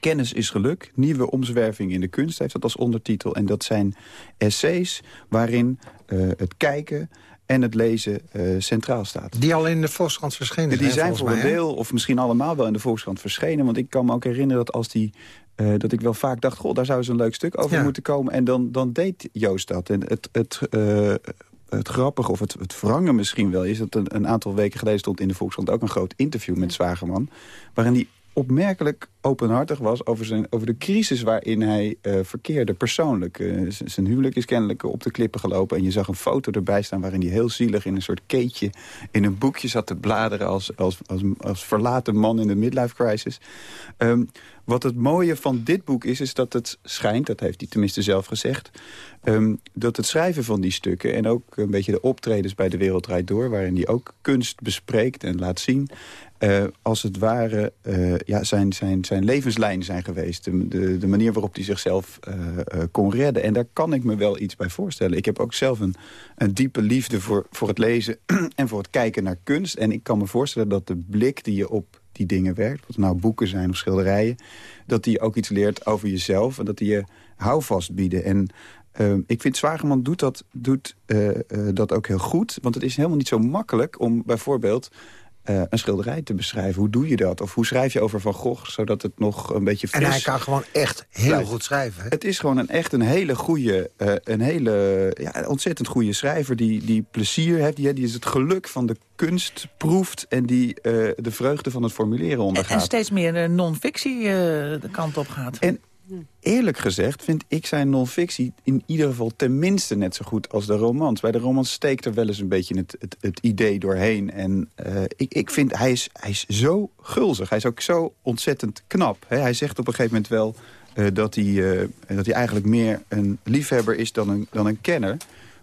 Kennis is geluk, nieuwe omzwerving in de kunst heeft dat als ondertitel. En dat zijn essays waarin eh, het kijken en het lezen eh, centraal staat. Die al in de Volkskrant verschenen Die zijn, voor een deel, of misschien allemaal wel in de Volkskrant verschenen. Want ik kan me ook herinneren dat als die... eh, dat ik wel vaak dacht, goh, daar zou eens een leuk stuk over Ja. moeten komen. En dan, dan deed Joost dat. En het, het, eh, het grappige, of het, het wrange misschien wel... is dat een, een aantal weken geleden stond in de Volkskrant... ook een groot interview met Zwageman... waarin hij opmerkelijk openhartig was over, zijn, over de crisis waarin hij eh, verkeerde persoonlijk. Eh, zijn huwelijk is kennelijk op de klippen gelopen. En je zag een foto erbij staan waarin hij heel zielig in een soort keetje... in een boekje zat te bladeren als, als, als, als verlaten man in de midlife crisis. Ehm, wat het mooie van dit boek is, is dat het schijnt... dat heeft hij tenminste zelf gezegd... ehm, dat het schrijven van die stukken en ook een beetje de optredens bij De Wereld Draait Door... waarin hij ook kunst bespreekt en laat zien... eh, als het ware eh, ja, zijn, zijn, zijn levenslijn zijn geweest. De, de, de manier waarop hij zichzelf eh, kon redden. En daar kan ik me wel iets bij voorstellen. Ik heb ook zelf een, een diepe liefde voor, voor het lezen (clears throat) en voor het kijken naar kunst. En ik kan me voorstellen dat de blik die je op die dingen werkt... het nou boeken zijn of schilderijen... dat die ook iets leert over jezelf en dat die je houvast bieden. En ik vind Zwageman doet, dat, doet dat ook heel goed. Want het is helemaal niet zo makkelijk om bijvoorbeeld eh, een schilderij te beschrijven. Hoe doe je dat? Of hoe schrijf je over Van Gogh, zodat het nog een beetje fris En hij kan gewoon echt heel blijft. goed schrijven. Hè? Het is gewoon een, echt een hele goede, eh, een hele, ja, ontzettend goede schrijver... die, die plezier heeft, die, die is het geluk van de kunst proeft... en die eh, de vreugde van het formuleren En, ondergaat. en steeds meer non-fictie eh, de kant op gaat. En eerlijk gezegd vind ik zijn non-fictie in ieder geval tenminste net zo goed als de romans. Bij de romans steekt er wel eens een beetje het, het, het idee doorheen. En eh, ik, ik vind, hij is, hij is zo gulzig. Hij is ook zo ontzettend knap. Hij zegt op een gegeven moment wel eh, dat, hij, eh, dat hij eigenlijk meer een liefhebber is dan een, dan een kenner.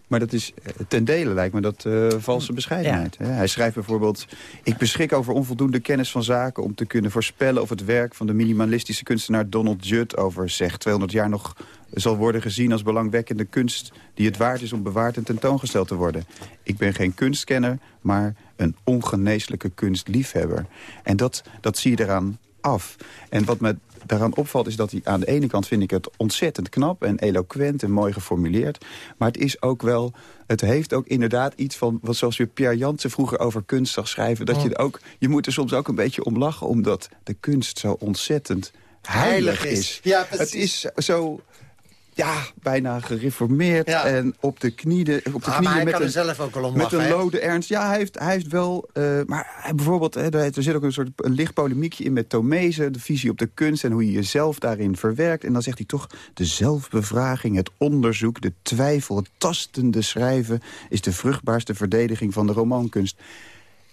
Maar dat is eh, ten dele, lijkt me dat eh, valse bescheidenheid. Hij schrijft bijvoorbeeld... Ik beschik over onvoldoende kennis van zaken... om te kunnen voorspellen of het werk van de minimalistische kunstenaar Donald Judd... over zeg 200 jaar nog zal worden gezien als belangwekkende kunst... die het waard is om bewaard en tentoongesteld te worden. Ik ben geen kunstkenner, maar een ongeneeslijke kunstliefhebber. En dat, dat zie je eraan af. En wat me daaraan opvalt is dat hij aan de ene kant vind ik het ontzettend knap en eloquent en mooi geformuleerd. Maar het is ook wel, het heeft ook inderdaad iets van, wat zoals je Pierre Jansen vroeger over kunst zag schrijven, dat je ook, je moet er soms ook een beetje om lachen, omdat de kunst zo ontzettend heilig, Heilig is. is. Ja, precies. het is zo, ja, bijna gereformeerd en op de knieën, op de Ah, knieën maar hij met kan een, er zelf ook wel om met een lode ernst. Ja, hij heeft, hij heeft wel... eh, maar hij bijvoorbeeld, hè, er er zit ook een soort een licht polemiekje in met Tomezen. De visie op de kunst en hoe je jezelf daarin verwerkt. En dan zegt hij toch, de zelfbevraging, het onderzoek, de twijfel... het tastende schrijven is de vruchtbaarste verdediging van de romankunst.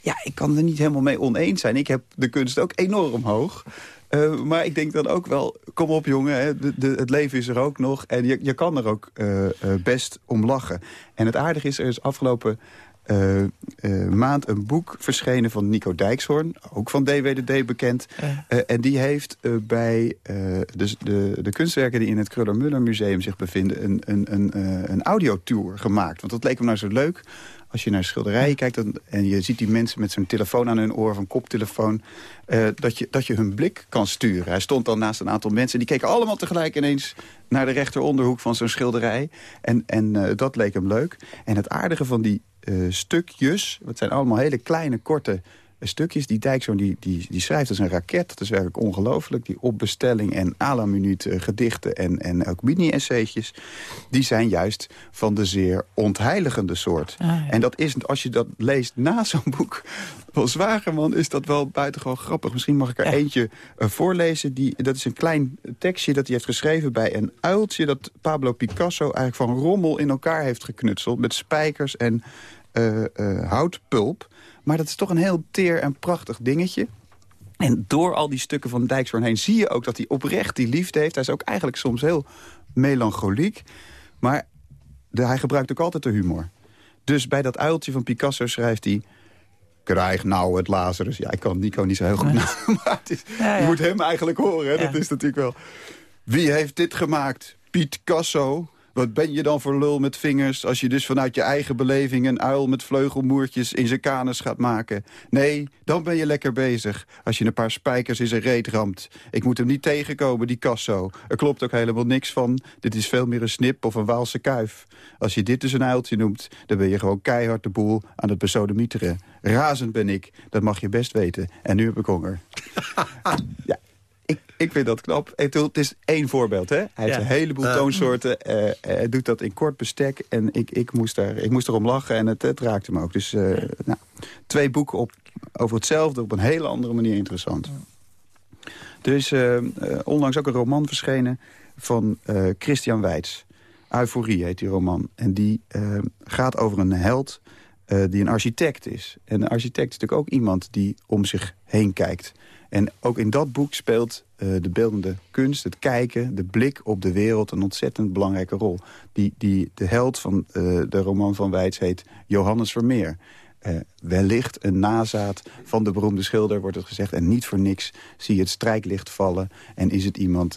Ja, ik kan er niet helemaal mee oneens zijn. Ik heb de kunst ook enorm hoog. Eh, maar ik denk dan ook wel, kom op jongen, hè, de, het leven is er ook nog. En je, je kan er ook eh, eh, best om lachen. En het aardige is, er is afgelopen eh, eh, maand een boek verschenen van Nico Dijkshoorn. Ook van DWDD bekend. Eh, en die heeft bij de, de, de kunstwerken die in het Kruller-Müller Museum zich bevinden... een, een, een, een audiotour gemaakt. Want dat leek hem nou zo leuk als je naar schilderijen kijkt dan, en je ziet die mensen met zo'n telefoon aan hun oor... of een koptelefoon, dat, je, dat je hun blik kan sturen. Hij stond dan naast een aantal mensen... die keken allemaal tegelijk ineens naar de rechteronderhoek van zo'n schilderij. En, en dat leek hem leuk. En het aardige van die stukjes... het zijn allemaal hele kleine, korte stukjes. Die Dijkzoon die, die, die schrijft als een raket. Dat is werkelijk ongelooflijk. Die op bestelling en à la minuut eh, gedichten en, en ook mini-essaytjes... die zijn juist van de zeer ontheiligende soort. Ah, ja. En dat is, als je dat leest na zo'n boek van Zwagerman... is dat wel buitengewoon grappig. Misschien mag ik er eentje eh, voorlezen. Die, dat is een klein tekstje dat hij heeft geschreven bij een uiltje... dat Pablo Picasso eigenlijk van rommel in elkaar heeft geknutseld... met spijkers en eh, houtpulp. Maar dat is toch een heel teer en prachtig dingetje. En door al die stukken van Dijkshoorn heen zie je ook dat hij oprecht die liefde heeft. Hij is ook eigenlijk soms heel melancholiek. Maar de, hij gebruikt ook altijd de humor. Dus bij dat uiltje van Picasso schrijft hij... Krijg nou het Lazarus. Ja, ik kan Nico niet zo heel goed (laughs) maar het is, Ja, ja. je moet hem eigenlijk horen. Hè? Dat is natuurlijk wel... Wie heeft dit gemaakt? Piet Casso. Wat ben je dan voor lul met vingers... als je dus vanuit je eigen beleving een uil met vleugelmoertjes in zijn kanus gaat maken? Nee, dan ben je lekker bezig. Als je een paar spijkers in zijn reet ramt. Ik moet hem niet tegenkomen, die Casso. Er klopt ook helemaal niks van. Dit is veel meer een snip of een Waalse kuif. Als je dit dus een uiltje noemt... dan ben je gewoon keihard de boel aan het besodemieteren. Razend ben ik, dat mag je best weten. En nu heb ik honger. (laughs) ja, ik, vind dat knap. Het is één voorbeeld, hè? Hij heeft een heleboel toonsoorten. hij doet dat in kort bestek. En ik, ik, moest, daar, ik moest erom lachen en het, het raakte me ook. Dus eh, nou, twee boeken op, over hetzelfde op een hele andere manier interessant. Er is onlangs ook een roman verschenen van Christian Weitz. Euforie heet die roman. En die gaat over een held die een architect is. En een architect is natuurlijk ook iemand die om zich heen kijkt. En ook in dat boek speelt eh, de beeldende kunst, het kijken, de blik op de wereld... een ontzettend belangrijke rol. Die, die, de held van eh, de roman van Weitz heet Johannes Vermeer. Eh, wellicht een nazaat van de beroemde schilder, wordt het gezegd. En niet voor niks zie je het strijklicht vallen. En is het iemand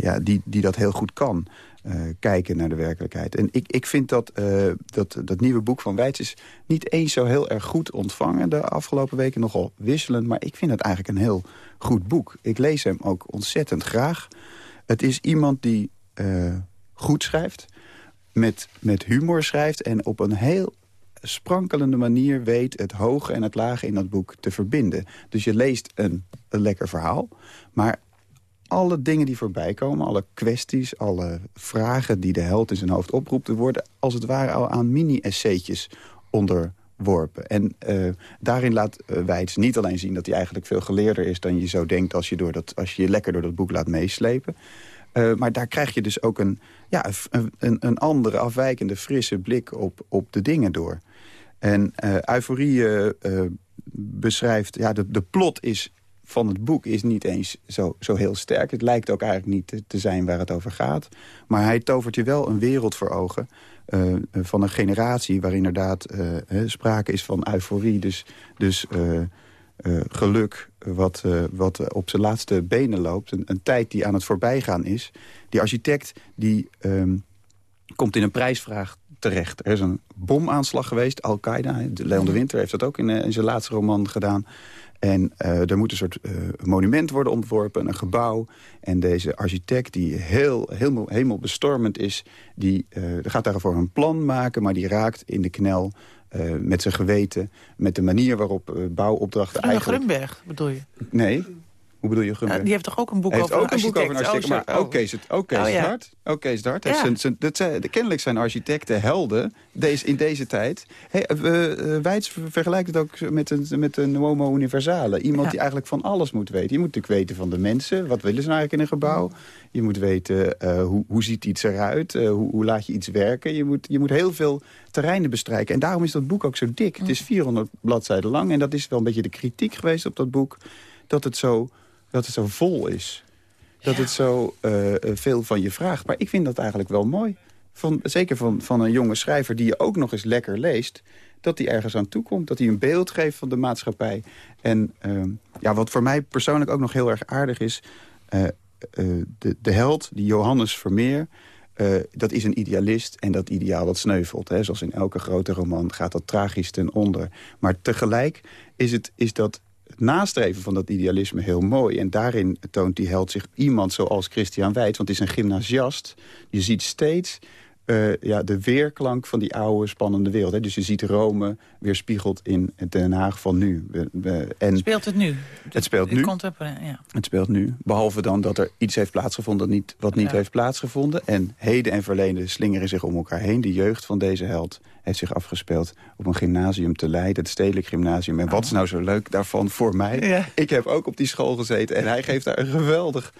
ja, die, die dat heel goed kan. Eh, kijken naar de werkelijkheid. En ik, ik vind dat, eh, dat dat nieuwe boek van Weitz is niet eens zo heel erg goed ontvangen. De afgelopen weken nogal wisselend. Maar ik vind het eigenlijk een heel goed boek. Ik lees hem ook ontzettend graag. Het is iemand die eh, goed schrijft. Met, met humor schrijft. En op een heel sprankelende manier weet het hoge en het lage in dat boek te verbinden. Dus je leest een, een lekker verhaal, maar alle dingen die voorbij komen, alle kwesties, alle vragen die de held in zijn hoofd oproept, worden als het ware al aan mini-essaytjes onderworpen. En eh, daarin laat uh, niet alleen zien dat hij eigenlijk veel geleerder is dan je zo denkt als je, door dat, als je lekker door dat boek laat meeslepen. Uh, maar daar krijg je dus ook een, ja, een, een andere, afwijkende, frisse blik op, op de dingen door. En euforie beschrijft... Ja, de, de plot is van het boek is niet eens zo, zo heel sterk. Het lijkt ook eigenlijk niet te, te zijn waar het over gaat. Maar hij tovert je wel een wereld voor ogen... Uh, van een generatie waar inderdaad sprake is van euforie. Dus, dus geluk wat, wat op zijn laatste benen loopt. Een, een tijd die aan het voorbijgaan is. Die architect die... Um, komt in een prijsvraag terecht. Er is een bomaanslag geweest, Al-Qaeda. Leon de Winter heeft dat ook in, in zijn laatste roman gedaan. En uh, er moet een soort uh, monument worden ontworpen, een gebouw. En deze architect, die heel, heel hemelbestormend is... die gaat daarvoor een plan maken, maar die raakt in de knel... met zijn geweten, met de manier waarop bouwopdrachten eigenlijk... Grunberg, bedoel je? Nee, hoe bedoel je? Ja, die heeft toch ook een boek over ook een een boek over een architect. Oh, maar ook Kees het, ook Kees oh, het ja. Hart. Ook Kees het Hart. Ja. Zijn, zijn, dat zijn, kennelijk zijn architecten helden deze, in deze tijd. Hey, uh, vergelijkt het ook met een, met een homo universale. Iemand Ja. die eigenlijk van alles moet weten. Je moet natuurlijk weten van de mensen. Wat willen ze nou eigenlijk in een gebouw? Je moet weten uh, hoe, hoe ziet iets eruit? Hoe, hoe laat je iets werken? Je moet, je moet heel veel terreinen bestrijken. En daarom is dat boek ook zo dik. Het is 400 bladzijden lang. En dat is wel een beetje de kritiek geweest op dat boek. Dat het zo dat het zo vol is. Dat het zo uh, veel van je vraagt. Maar ik vind dat eigenlijk wel mooi. Van, zeker van, van een jonge schrijver die je ook nog eens lekker leest... dat hij ergens aan toe komt. Dat hij een beeld geeft van de maatschappij. En uh, ja, wat voor mij persoonlijk ook nog heel erg aardig is... Uh, de, de held, die Johannes Vermeer... dat is een idealist en dat ideaal dat sneuvelt. Hè. Zoals in elke grote roman gaat dat tragisch ten onder. Maar tegelijk is, het, is dat nastreven van dat idealisme heel mooi. En daarin toont die held zich iemand zoals Christian Weitz. Want het is een gymnasiast. Je ziet steeds eh, ja, de weerklank van die oude spannende wereld. Hè. Dus je ziet Rome weerspiegeld in Den Haag van nu. en speelt het nu? Het speelt nu. Ja. Het speelt nu. Behalve dan dat er iets heeft plaatsgevonden dat niet, wat niet heeft plaatsgevonden. En heden en verleden slingeren zich om elkaar heen. De jeugd van deze held heeft zich afgespeeld op een gymnasium te Leiden. Het Stedelijk Gymnasium. En wat is nou zo leuk daarvan voor mij? Ik heb ook op die school gezeten. En hij geeft daar een geweldig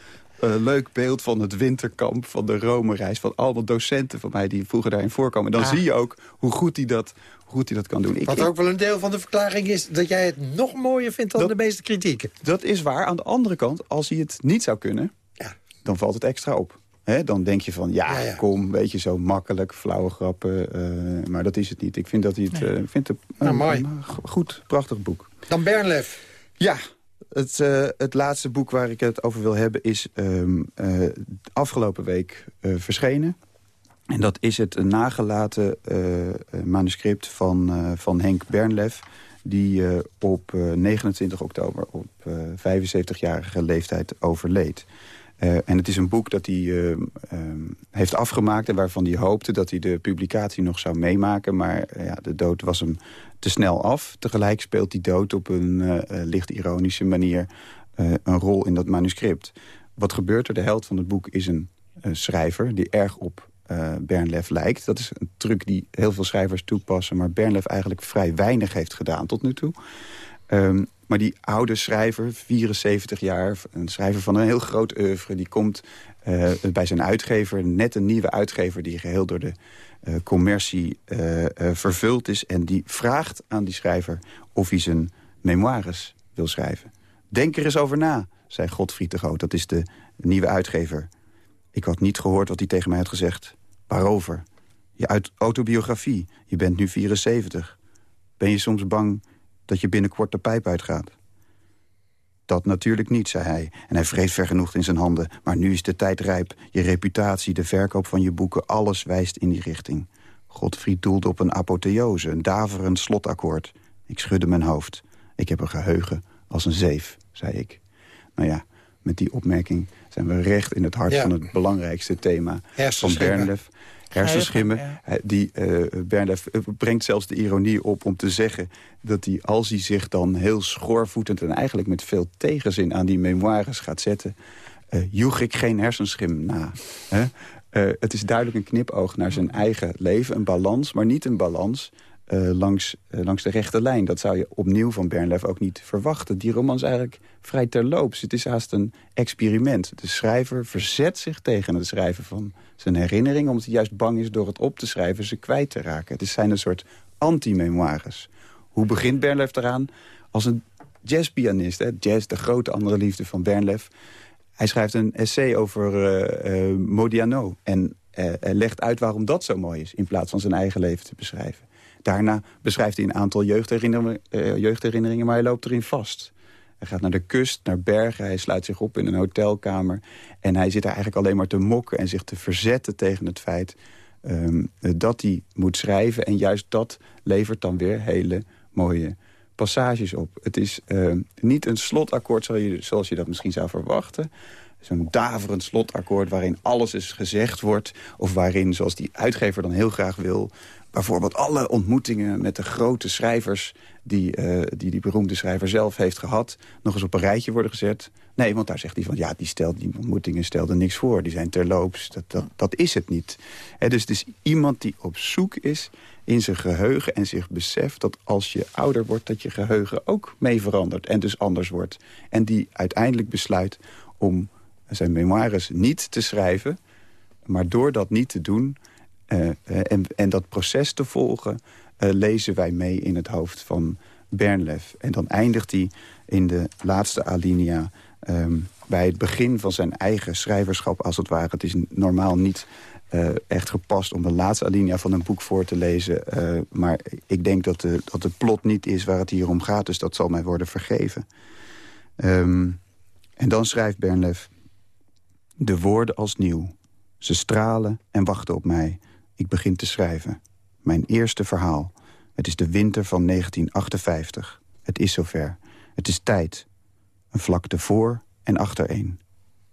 leuk beeld van het winterkamp, van de Rome-reis... van allemaal docenten van mij die vroeger daarin voorkomen. En dan zie je ook hoe goed hij dat, hoe goed hij dat kan doen. Ik, Wat ook wel een deel van de verklaring is... dat jij het nog mooier vindt dan de meeste kritieken. Dat is waar. Aan de andere kant, als hij het niet zou kunnen... Ja. dan valt het extra op. dan denk je van, ja, kom, weet je, zo makkelijk, flauwe grappen. Uh, maar dat is het niet. Ik vind dat hij het, uh, vindt het nou, mooi. goed, prachtig boek. Dan Bernlef. Ja, het, uh, het laatste boek waar ik het over wil hebben is um, afgelopen week uh, verschenen. En dat is het nagelaten manuscript van, van Henk Bernlef... die op 29 oktober op 75-jarige leeftijd overleed. En het is een boek dat hij um, heeft afgemaakt... en waarvan hij hoopte dat hij de publicatie nog zou meemaken. Maar ja, de dood was hem te snel af. Tegelijk speelt die dood op een uh, licht ironische manier een rol in dat manuscript. Wat gebeurt er? De held van het boek is een schrijver die erg op uh, Bernlef lijkt. Dat is een truc die heel veel schrijvers toepassen... maar Bernlef eigenlijk vrij weinig heeft gedaan tot nu toe. Um, maar die oude schrijver, 74 jaar, een schrijver van een heel groot oeuvre... die komt uh, bij zijn uitgever, net een nieuwe uitgever... die geheel door de uh, commercie uh, vervuld is. En die vraagt aan die schrijver of hij zijn memoires wil schrijven. Denk er eens over na, zei Godfried de Groot. Dat is de nieuwe uitgever. Ik had niet gehoord wat hij tegen mij had gezegd. Waarover? Je autobiografie. Je bent nu 74. Ben je soms bang dat je binnenkort de pijp uitgaat? Dat natuurlijk niet, zei hij. En hij vreet vergenoegd in zijn handen. Maar nu is de tijd rijp. Je reputatie, de verkoop van je boeken, alles wijst in die richting. Godfried doelde op een apotheose, een daverend slotakkoord. Ik schudde mijn hoofd. Ik heb een geheugen als een zeef, zei ik. Nou ja, met die opmerking zijn we recht in het hart van het belangrijkste thema van Bernlef hersenschimmen. Ja. Die, uh, Bernlef brengt zelfs de ironie op om te zeggen... dat hij, als hij zich dan heel schoorvoetend... en eigenlijk met veel tegenzin aan die memoires gaat zetten... Uh, joeg ik geen hersenschim na. Uh, het is duidelijk een knipoog naar zijn eigen leven. Een balans, maar niet een balans uh, langs, uh, langs de rechte lijn. Dat zou je opnieuw van Bernlef ook niet verwachten. Die roman is eigenlijk vrij terloops. Het is haast een experiment. De schrijver verzet zich tegen het schrijven van zijn herinneringen... omdat hij juist bang is door het op te schrijven ze kwijt te raken. Het zijn een soort anti-memoires. Hoe begint Bernlef eraan? Als een jazzpianist. Hè? Jazz, de grote andere liefde van Bernlef. Hij schrijft een essay over uh, Modiano. En hij legt uit waarom dat zo mooi is... in plaats van zijn eigen leven te beschrijven. Daarna beschrijft hij een aantal jeugdherinneringen, jeugdherinneringen maar hij loopt erin vast. Hij gaat naar de kust, naar bergen, hij sluit zich op in een hotelkamer... en hij zit daar eigenlijk alleen maar te mokken en zich te verzetten tegen het feit... Um, dat hij moet schrijven. En juist dat levert dan weer hele mooie passages op. Het is uh, niet een slotakkoord zoals je, zoals je dat misschien zou verwachten. Zo'n daverend slotakkoord waarin alles is gezegd wordt... of waarin, zoals die uitgever dan heel graag wil bijvoorbeeld alle ontmoetingen met de grote schrijvers... Die, uh, die die beroemde schrijver zelf heeft gehad... nog eens op een rijtje worden gezet. Nee, want daar zegt hij van... ja, die, stelt, die ontmoetingen stelden niks voor. Die zijn terloops. Dat, dat, dat is het niet. He, dus het is iemand die op zoek is in zijn geheugen... en zich beseft dat als je ouder wordt... dat je geheugen ook mee verandert en dus anders wordt. En die uiteindelijk besluit om zijn memoires niet te schrijven... maar door dat niet te doen en, en, dat proces te volgen uh, lezen wij mee in het hoofd van Bernlef. En dan eindigt hij in de laatste alinea... Um, bij het begin van zijn eigen schrijverschap als het ware. Het is normaal niet echt gepast om de laatste alinea van een boek voor te lezen. Maar ik denk dat de, dat de plot niet is waar het hier om gaat. Dus dat zal mij worden vergeven. Um, en dan schrijft Bernlef... De woorden als nieuw. Ze stralen en wachten op mij... Ik begin te schrijven. Mijn eerste verhaal. Het is de winter van 1958. Het is zover. Het is tijd. Een vlakte voor en achtereen.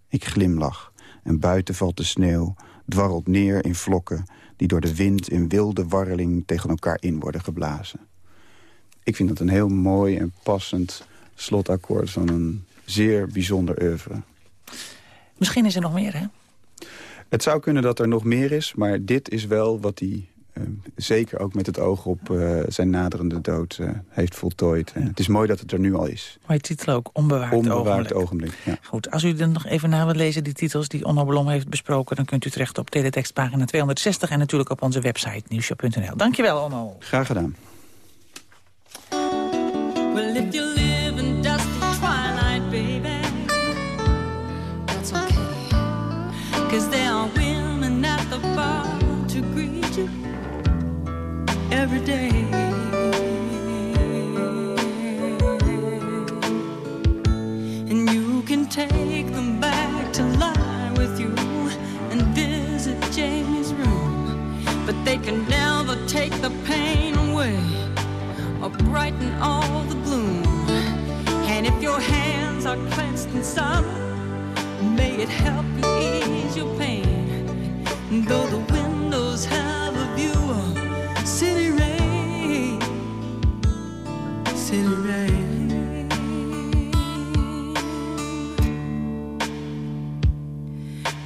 Ik glimlach. En buiten valt de sneeuw, dwarrelt neer in vlokken. die door de wind in wilde warreling tegen elkaar in worden geblazen. Ik vind dat een heel mooi en passend slotakkoord van een zeer bijzonder oeuvre. Misschien is er nog meer, hè? Het zou kunnen dat er nog meer is, maar dit is wel wat hij eh, zeker ook met het oog op uh, zijn naderende dood uh, heeft voltooid. Ja. Het is mooi dat het er nu al is. Mooie titel ook, Onbewaard, Onbewaard Ogenblik. ja. Goed, als u er nog even na wilt lezen, die titels die Onno Blom heeft besproken... dan kunt u terecht op teletextpagina 260 en natuurlijk op onze website nieuwshow.nl. Dankjewel, Onno. Graag gedaan. Well, if you live in dusty twilight, baby, that's okay. Every day. And you can take them back to lie with you and visit Jamie's room. But they can never take the pain away or brighten all the gloom. And if your hands are clenched in sorrow, may it help you ease your pain. Though the windows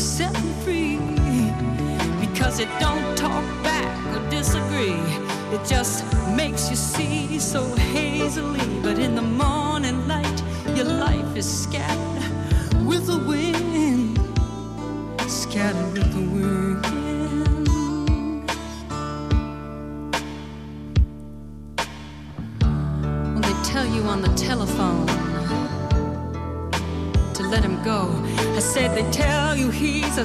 to set them free because it don't talk back or disagree. It just makes you see so hazily. But in the morning light, your life is scattered with the wind,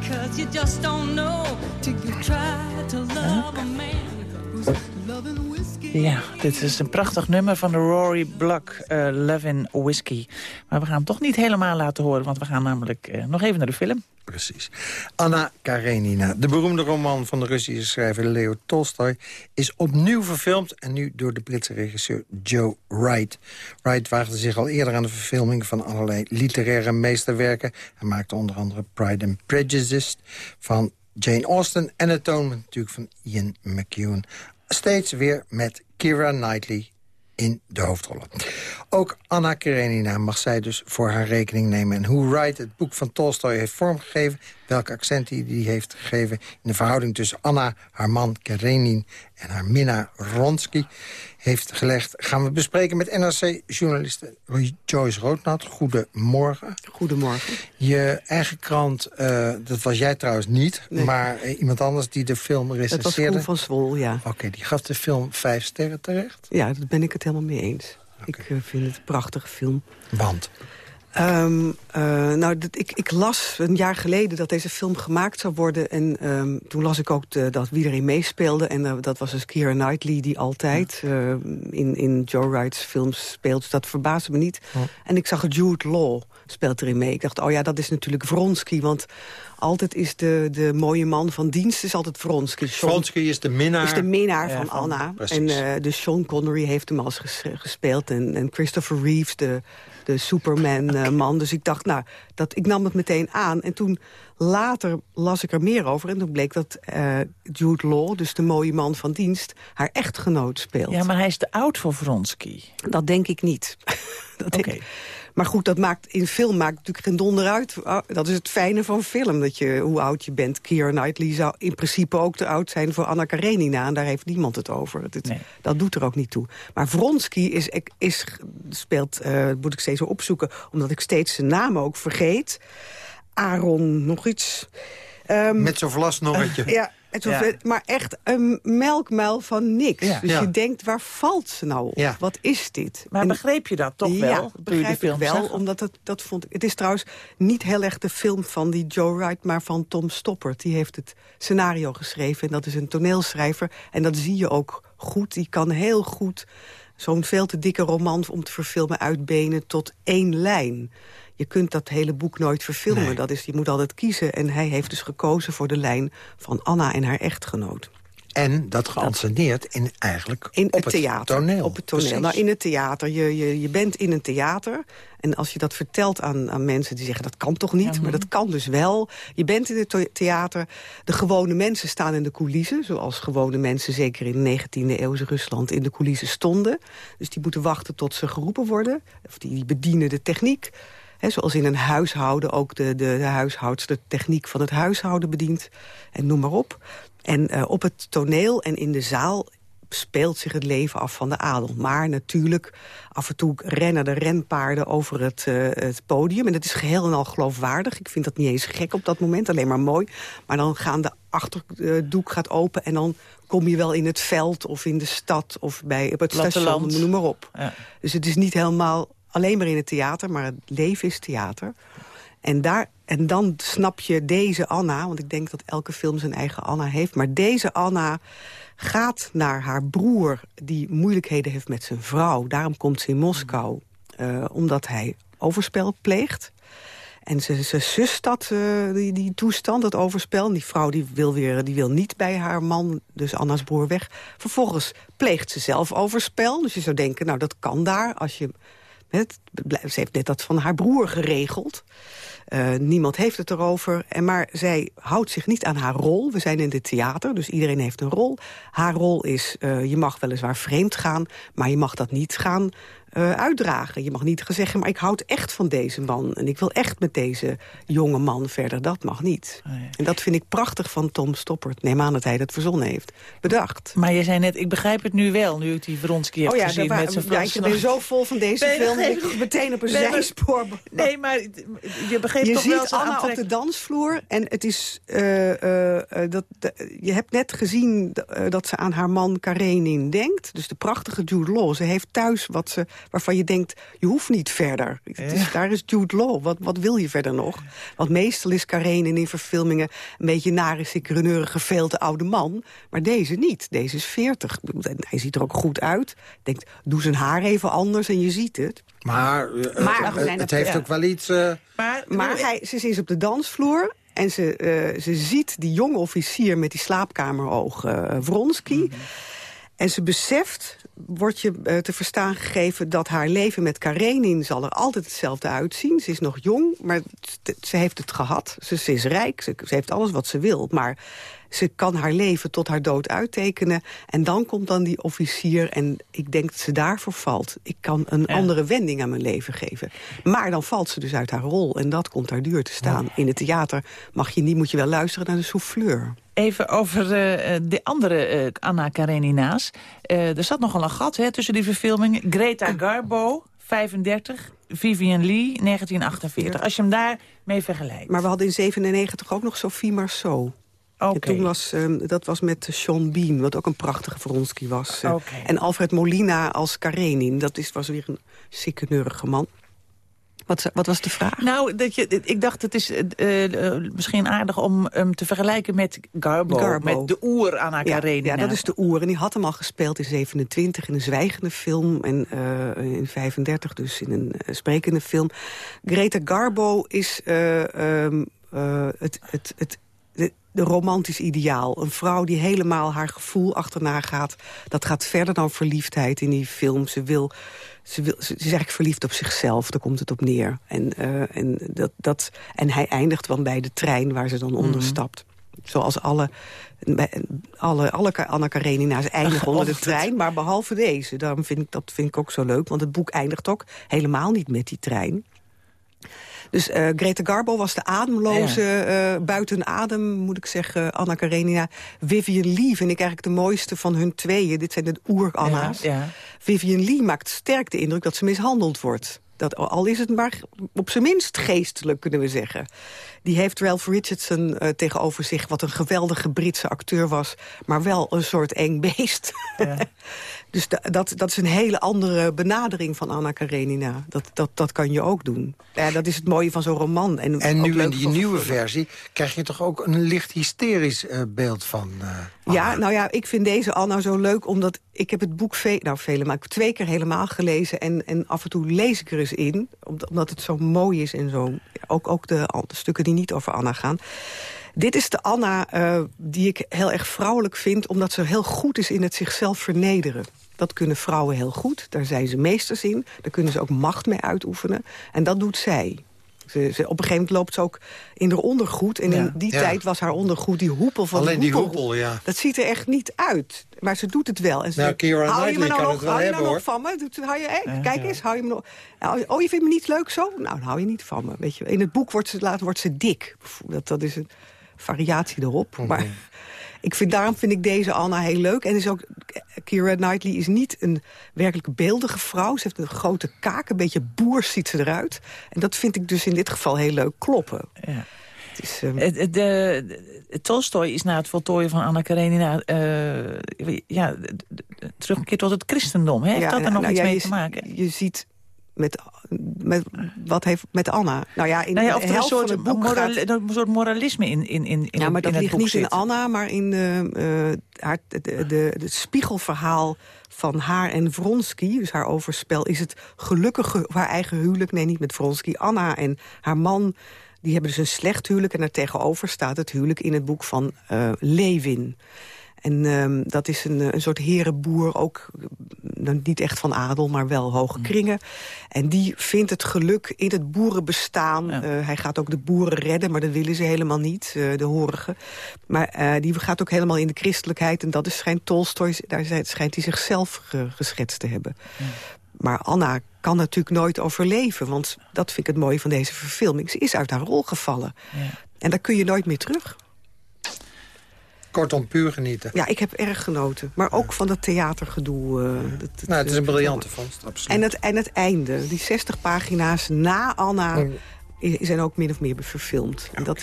Because you just don't know till you try to love a man who's loving whiskey. Ja, dit is een prachtig nummer van de Rory Block, uh, Love in Whiskey. Maar we gaan hem toch niet helemaal laten horen, want we gaan namelijk uh, nog even naar de film. Precies. Anna Karenina, de beroemde roman van de Russische schrijver Leo Tolstoy... is opnieuw verfilmd en nu door de Britse regisseur Joe Wright. Wright waagde zich al eerder aan de verfilming van allerlei literaire meesterwerken. Hij maakte onder andere Pride and Prejudice van Jane Austen... en Atonement natuurlijk van Ian McEwan. Steeds weer met Kira Knightley in de hoofdrollen. Ook Anna Karenina mag zij dus voor haar rekening nemen. En hoe Wright het boek van Tolstoy heeft vormgegeven... welke accent hij die heeft gegeven... in de verhouding tussen Anna, haar man Karenin... en haar minnaar Ronsky heeft gelegd... gaan we bespreken met NRC-journaliste Joyce Roodnat. Goedemorgen. Goedemorgen. Je eigen krant, uh, dat was jij trouwens niet... Nee. maar uh, iemand anders die de film recenseerde. Dat was Koen van Zwol, ja. Oké, okay, die gaf de film vijf sterren terecht? Ja, daar ben ik het helemaal mee eens. Okay. Ik uh, vind het een prachtige film. Want? Um, uh, nou, ik, ik, las een jaar geleden dat deze film gemaakt zou worden. En um, toen las ik ook de, dat wie erin meespeelde. En uh, dat was dus Keira Knightley die altijd uh, in, in Joe Wright's films speelt. Dus dat verbaasde me niet. Oh. En ik zag Jude Law speelt erin mee. Ik dacht, oh ja, dat is natuurlijk Vronsky. Want altijd is de, de mooie man van dienst is altijd Vronsky. Sean, Vronsky is de minnaar. Is de minnaar ja, van, van Anna. Precies. En uh, dus Sean Connery heeft hem al eens gespeeld. En, en Christopher Reeves, de, de Superman-man. Okay. Dus ik dacht, nou, dat, ik nam het meteen aan. En toen later las ik er meer over. En toen bleek dat uh, Jude Law, dus de mooie man van dienst... haar echtgenoot speelt. Ja, maar hij is te oud voor Vronsky. Dat denk ik niet. (laughs) Oké. Okay. Maar goed, dat maakt in film maakt natuurlijk geen donder uit. Oh, Dat is het fijne van film, dat je, hoe oud je bent. Keira Knightley zou in principe ook te oud zijn voor Anna Karenina. En daar heeft niemand het over. Het- Dat doet er ook niet toe. Maar Vronsky is, is, speelt, eh, moet ik steeds opzoeken... omdat ik steeds zijn naam ook vergeet. Aaron, nog iets... Ehm, Met zo'n vlasnorretje. (laughs) ja, het Ja. maar echt een melkmuil van niks. Ja. Dus Ja. je denkt, waar valt ze nou op? Ja. Wat is dit? Maar En- begreep je dat toch wel, Ja, begrijp film ik wel, omdat het, dat vond ik... Het is trouwens niet heel erg de film van die Joe Wright... maar van Tom Stoppard. Die heeft het scenario geschreven en dat is een toneelschrijver. En dat zie je ook goed. Die kan heel goed zo'n veel te dikke roman om te verfilmen uitbenen tot één lijn. Je kunt dat hele boek nooit verfilmen. Dat is, je moet altijd kiezen. En hij heeft dus gekozen voor de lijn van Anna en haar echtgenoot. En dat geanceneerd in eigenlijk In op het theater. toneel. Op het toneel. Nou, in het theater. Je, je, je bent in een theater. En als je dat vertelt aan, aan mensen die zeggen... dat kan toch niet, maar dat kan dus wel. Je bent in het theater. De gewone mensen staan in de coulissen. Zoals gewone mensen, zeker in 19e eeuwse Rusland... in de coulissen stonden. Dus die moeten wachten tot ze geroepen worden. Of die, die bedienen de techniek. Zoals in een huishouden ook de, de, de techniek van het huishouden bedient. En noem maar op. En eh, op het toneel en in de zaal speelt zich het leven af van de adel. Maar natuurlijk, af en toe rennen de renpaarden over het, eh, het podium. En dat is geheel en al geloofwaardig. Ik vind dat niet eens gek op dat moment, alleen maar mooi. Maar dan gaan de achterdoek gaat open en dan kom je wel in het veld of in de stad of bij, op het station, noem maar op. Ja. Dus het is niet helemaal alleen maar in het theater, maar het leven is theater. En, daar, en dan snap je deze Anna, want ik denk dat elke film zijn eigen Anna heeft... maar deze Anna gaat naar haar broer die moeilijkheden heeft met zijn vrouw. Daarom komt ze in Moskou, eh, omdat hij overspel pleegt. En ze, ze sust dat, eh, die, die toestand, dat overspel. En die vrouw die wil, weer, die wil niet bij haar man, dus Anna's broer, weg. Vervolgens pleegt ze zelf overspel. Dus je zou denken, nou dat kan daar. Als je, het, ze heeft net dat van haar broer geregeld. Eh, niemand heeft het erover. En maar zij houdt zich niet aan haar rol. We zijn in het theater, dus iedereen heeft een rol. Haar rol is, eh, je mag weliswaar vreemd gaan... maar je mag dat niet gaan eh, uitdragen. Je mag niet gaan zeggen, maar ik houd echt van deze man... en ik wil echt met deze jonge man verder. Dat mag niet. En dat vind ik prachtig van Tom Stoppert. Neem aan dat hij dat verzonnen heeft. Bedacht. Maar je zei net, ik begrijp het nu wel, nu ik die Vronsky heb Oh ja, gezien met zijn ja, ik ben zo vol van deze Nee, film... dat ik meteen op een Nee, zijspoor... Nee, maar je begreep je toch ziet wel zijn Anna op de dansvloer en het is, eh, eh, dat, je hebt net gezien dat ze aan haar man Karenin denkt. Dus de prachtige Jude Law. Ze heeft thuis wat ze, waarvan je denkt, je hoeft niet verder. Het is, daar is Jude Law. Wat, wat wil je verder nog? Want meestal is Karenin in verfilmingen een beetje nare, sikreneurige, veel te oude man. Maar deze niet. Deze is 40. En Hij ziet er ook goed uit. Denkt, doe zijn haar even anders en je ziet het. Maar, eh, Maar het- heeft ja. ook wel iets... eh, Maar, Maar hij, ze is op de dansvloer en ze, eh, ze ziet die jonge officier met die slaapkameroog eh Vronsky. En ze beseft, wordt je eh, te verstaan gegeven... dat haar leven met Karenin zal er altijd hetzelfde uitzien. Ze is nog jong, maar ze heeft het gehad. Ze, ze is rijk, ze, ze heeft alles wat ze wil. Maar ze kan haar leven tot haar dood uittekenen. En dan komt dan die officier en ik denk dat ze daarvoor valt. Ik kan een andere wending aan mijn leven geven. Maar dan valt ze dus uit haar rol en dat komt haar duur te staan. In het theater mag je niet, moet je wel luisteren naar de souffleur. Even over eh, de andere eh, Anna Karenina's. Eh, er zat nogal een gat hè, tussen die verfilmingen. Greta Garbo, 35. Vivian Lee, 1948. Als je hem daarmee vergelijkt. Maar we hadden in 97 ook nog Sophie Marceau. En toen was, ehm, dat was met Sean Bean, wat ook een prachtige Vronsky was. eh. Oké. En Alfred Molina als Karenin, dat is, was weer een sikkeneurige man. Wat, wat was de vraag? Nou, dat je, ik dacht het is eh, eh, misschien aardig om hem te vergelijken met Garbo. Garbo. Met de oer Anna Ja, Karenina. Ja, dat is de oer. En die had hem al gespeeld in 27 in een zwijgende film. En eh, in 35 dus in een sprekende film. Greta Garbo is eh, ehm, eh, het, het, het, de, de romantisch ideaal. Een vrouw die helemaal haar gevoel achterna gaat. Dat gaat verder dan verliefdheid in die film. Ze, wil, ze, wil, ze is eigenlijk verliefd op zichzelf. Daar komt het op neer. En, eh, en, dat, dat, en hij eindigt dan bij de trein waar ze dan onder Mhm. stapt. Zoals alle Alle, alle Anna Karenina's eindigen onder de (laughs) trein, maar behalve deze. Daarom vind ik, dat vind ik ook zo leuk, want het boek eindigt ook helemaal niet met die trein. Dus uh, Greta Garbo was de ademloze, ja. uh, buiten adem, moet ik zeggen, Anna Karenina. Vivian Lee vind ik eigenlijk de mooiste van hun tweeën. Dit zijn de oer-Anna's. Ja, ja. Vivian Lee maakt sterk de indruk dat ze mishandeld wordt. Dat, al is het maar op zijn minst geestelijk, kunnen we zeggen. Die heeft Ralph Richardson uh, tegenover zich... wat een geweldige Britse acteur was... maar wel een soort eng beest. Ja. (laughs) dus dat, dat is een hele andere benadering van Anna Karenina. Dat, dat, dat kan je ook doen. Ja, dat is het mooie van zo'n roman. En, en nu in die nieuwe versie krijg je toch ook een licht hysterisch uh, beeld van... Uh, ja, nou ja, ik vind deze Anna zo leuk... omdat ik heb het boek ve nou, vele, maar ik twee keer helemaal gelezen... En, en af en toe lees ik er eens in, omdat het zo mooi is... en zo, ook, ook de, de stukken die niet over Anna gaan. Dit is de Anna uh, die ik heel erg vrouwelijk vind... omdat ze heel goed is in het zichzelf vernederen. Dat kunnen vrouwen heel goed, daar zijn ze meesters in. Daar kunnen ze ook macht mee uitoefenen. En dat doet zij. Ze, op een gegeven moment loopt ze ook in haar ondergoed. En ja. in die ja. tijd was haar ondergoed die hoepel van Alleen de hoepel. die hoepel, ja. Dat ziet er echt niet uit. Maar ze doet het wel. En ze, nou, Keira hou je me nou kan nog, het wel hou je hebben, nou nog van me? Doet- Hou je, eh, kijk eens, hou je me nog... Oh, je vindt me niet leuk zo? Nou, dan hou je niet van me. Weet je. In het boek wordt ze, later wordt ze dik. Dat, dat is een variatie erop. Maar ik vind, daarom vind ik deze Anna heel leuk. En is ook, Keira Knightley is niet een werkelijk beeldige vrouw. Ze heeft een grote kaak, een beetje boers ziet ze eruit. En dat vind ik dus in dit geval heel leuk kloppen. Ja. Is, ehm, de, de- Tolstoy is na het voltooien van Anna Karenina... eh ja, teruggekeerd tot het christendom. Hè? Heeft Ja, dat er nou, nog nou iets ja, mee je, te maken? Je ziet met, met wat heeft met Anna. Nou ja, in Nou ja, de of er een van soort, het boek moral- gaat- een soort moralisme in, in, in, in, ja, maar in dat het ligt niet zit. in Anna, maar in de, eh, haar, de, de, de- het spiegelverhaal van haar en Vronsky. Dus haar overspel is het gelukkige, haar eigen huwelijk. Nee, niet met Vronsky. Anna en haar man, die hebben dus een slecht huwelijk. En daar tegenover staat het huwelijk in het boek van eh, Lewin. En ehm, dat is een, een soort herenboer, ook eh, nou, niet echt van adel, maar wel hoge kringen. En die vindt het geluk in het boerenbestaan. Eh, hij gaat ook de boeren redden, maar dat willen ze helemaal niet, eh, de horigen. Maar die gaat ook helemaal in de christelijkheid. En dat is, schijnt Tolstoy, daar schijnt hij zichzelf ge- geschetst te hebben. Maar Anna kan natuurlijk nooit overleven. Want dat vind ik het mooie van deze verfilming. Ze is uit haar rol gevallen. En daar kun je nooit meer terug. Kortom, puur genieten. Ja, ik heb erg genoten. Maar ook van dat theatergedoe. eh, dat- dat- Nou, het is een eh, briljante vondst, absoluut. En het, en het einde. Die 60 pagina's na Anna Mm. i- zijn ook min of meer verfilmd. En dat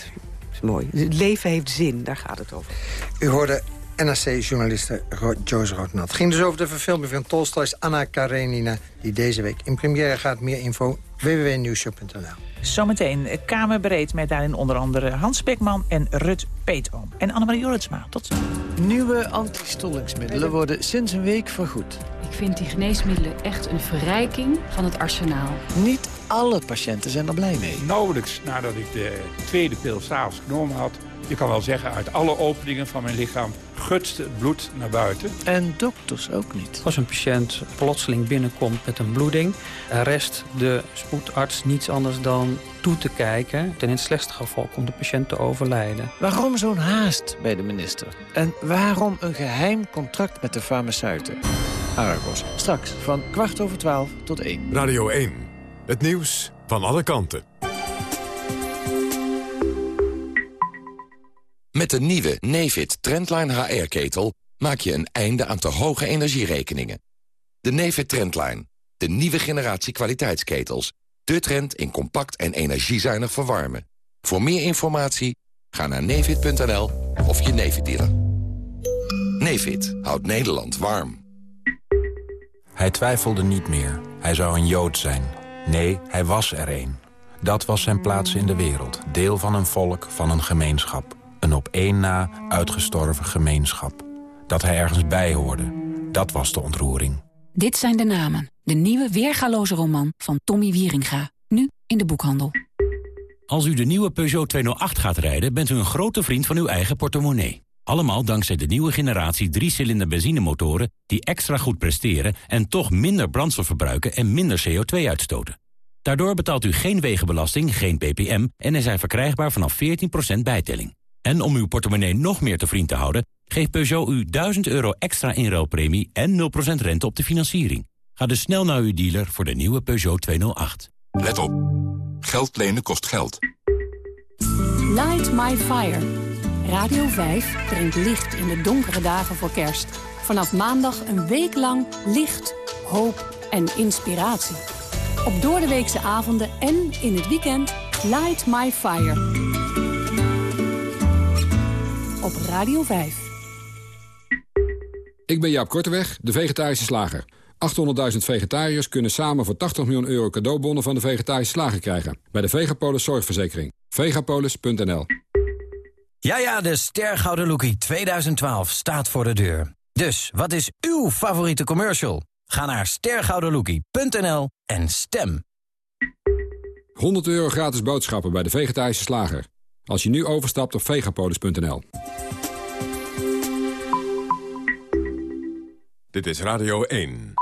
is mooi. Het leven heeft zin, daar gaat het over. U hoorde NRC-journaliste Joyce Roodnat. Het ging dus over de verfilming van Tolstoy's Anna Karenina... die deze week in première gaat. Meer info www.nieuwshow.nl. Zometeen eh, Kamerbreed met daarin onder andere Hans Spekman en Rut Peetoom. En Annemarie Jorritsma. Tot zo. Nieuwe antistollingsmiddelen worden sinds een week vergoed. Ik vind die geneesmiddelen echt een verrijking van het arsenaal. Niet alle patiënten zijn er blij mee. Nauwelijks nadat ik de tweede pil s'avonds genomen had... je kan wel zeggen, uit alle openingen van mijn lichaam gutste het bloed naar buiten. En dokters ook niet. Als een patiënt plotseling binnenkomt met een bloeding... rest de spoedarts niets anders dan toe te kijken. En in het slechtste geval komt de patiënt te overlijden. Waarom zo'n haast bij de minister? En waarom een geheim contract met de farmaceuten? Argos, straks van kwart over twaalf tot één. Radio 1. Het nieuws van alle kanten. Met de nieuwe Nefit Trendline HR-ketel maak je een einde aan te hoge energierekeningen. De Nefit Trendline, de nieuwe generatie kwaliteitsketels. De trend in compact en energiezuinig verwarmen. Voor meer informatie ga naar nefit.nl of je Nefit dealer. Nefit houdt Nederland warm. Hij twijfelde niet meer. Hij zou een Jood zijn. Nee, hij was er een. Dat was zijn plaats in de wereld. Deel van een volk, van een gemeenschap. Een op één na uitgestorven gemeenschap. Dat hij ergens bij hoorde. Dat was de ontroering. Dit zijn de namen. De nieuwe weergaloze roman van Tommy Wieringa. Nu in de boekhandel. Als u de nieuwe Peugeot 208 gaat rijden, bent u een grote vriend van uw eigen portemonnee. Allemaal dankzij de nieuwe generatie 3-cilinder benzinemotoren... die extra goed presteren en toch minder brandstof verbruiken en minder CO2 uitstoten. Daardoor betaalt u geen wegenbelasting, geen ppm... en er zijn verkrijgbaar vanaf 14% bijtelling. En om uw portemonnee nog meer te vriend te houden... geeft Peugeot u 1000 euro extra inruilpremie en 0% rente op de financiering. Ga dus snel naar uw dealer voor de nieuwe Peugeot 208. Let op. Geld lenen kost geld. Light My Fire. Radio 5 brengt licht in de donkere dagen voor kerst. Vanaf maandag een week lang licht, hoop en inspiratie. Op doordeweekse avonden en in het weekend Light My Fire. Op Radio 5. Ik ben Jaap Korteweg, de vegetarische slager. 800.000 vegetariërs kunnen samen voor 80 miljoen euro cadeaubonnen van de vegetarische slager krijgen. Bij de Vegapolis Zorgverzekering. Vegapolis.nl Ja, ja, de Stergouden Lookie 2012 staat voor de deur. Dus, wat is uw favoriete commercial? Ga naar stergoudenlookie.nl en stem. 100 euro gratis boodschappen bij de vegetarische slager. Als je nu overstapt op vegapolis.nl. Dit is Radio 1.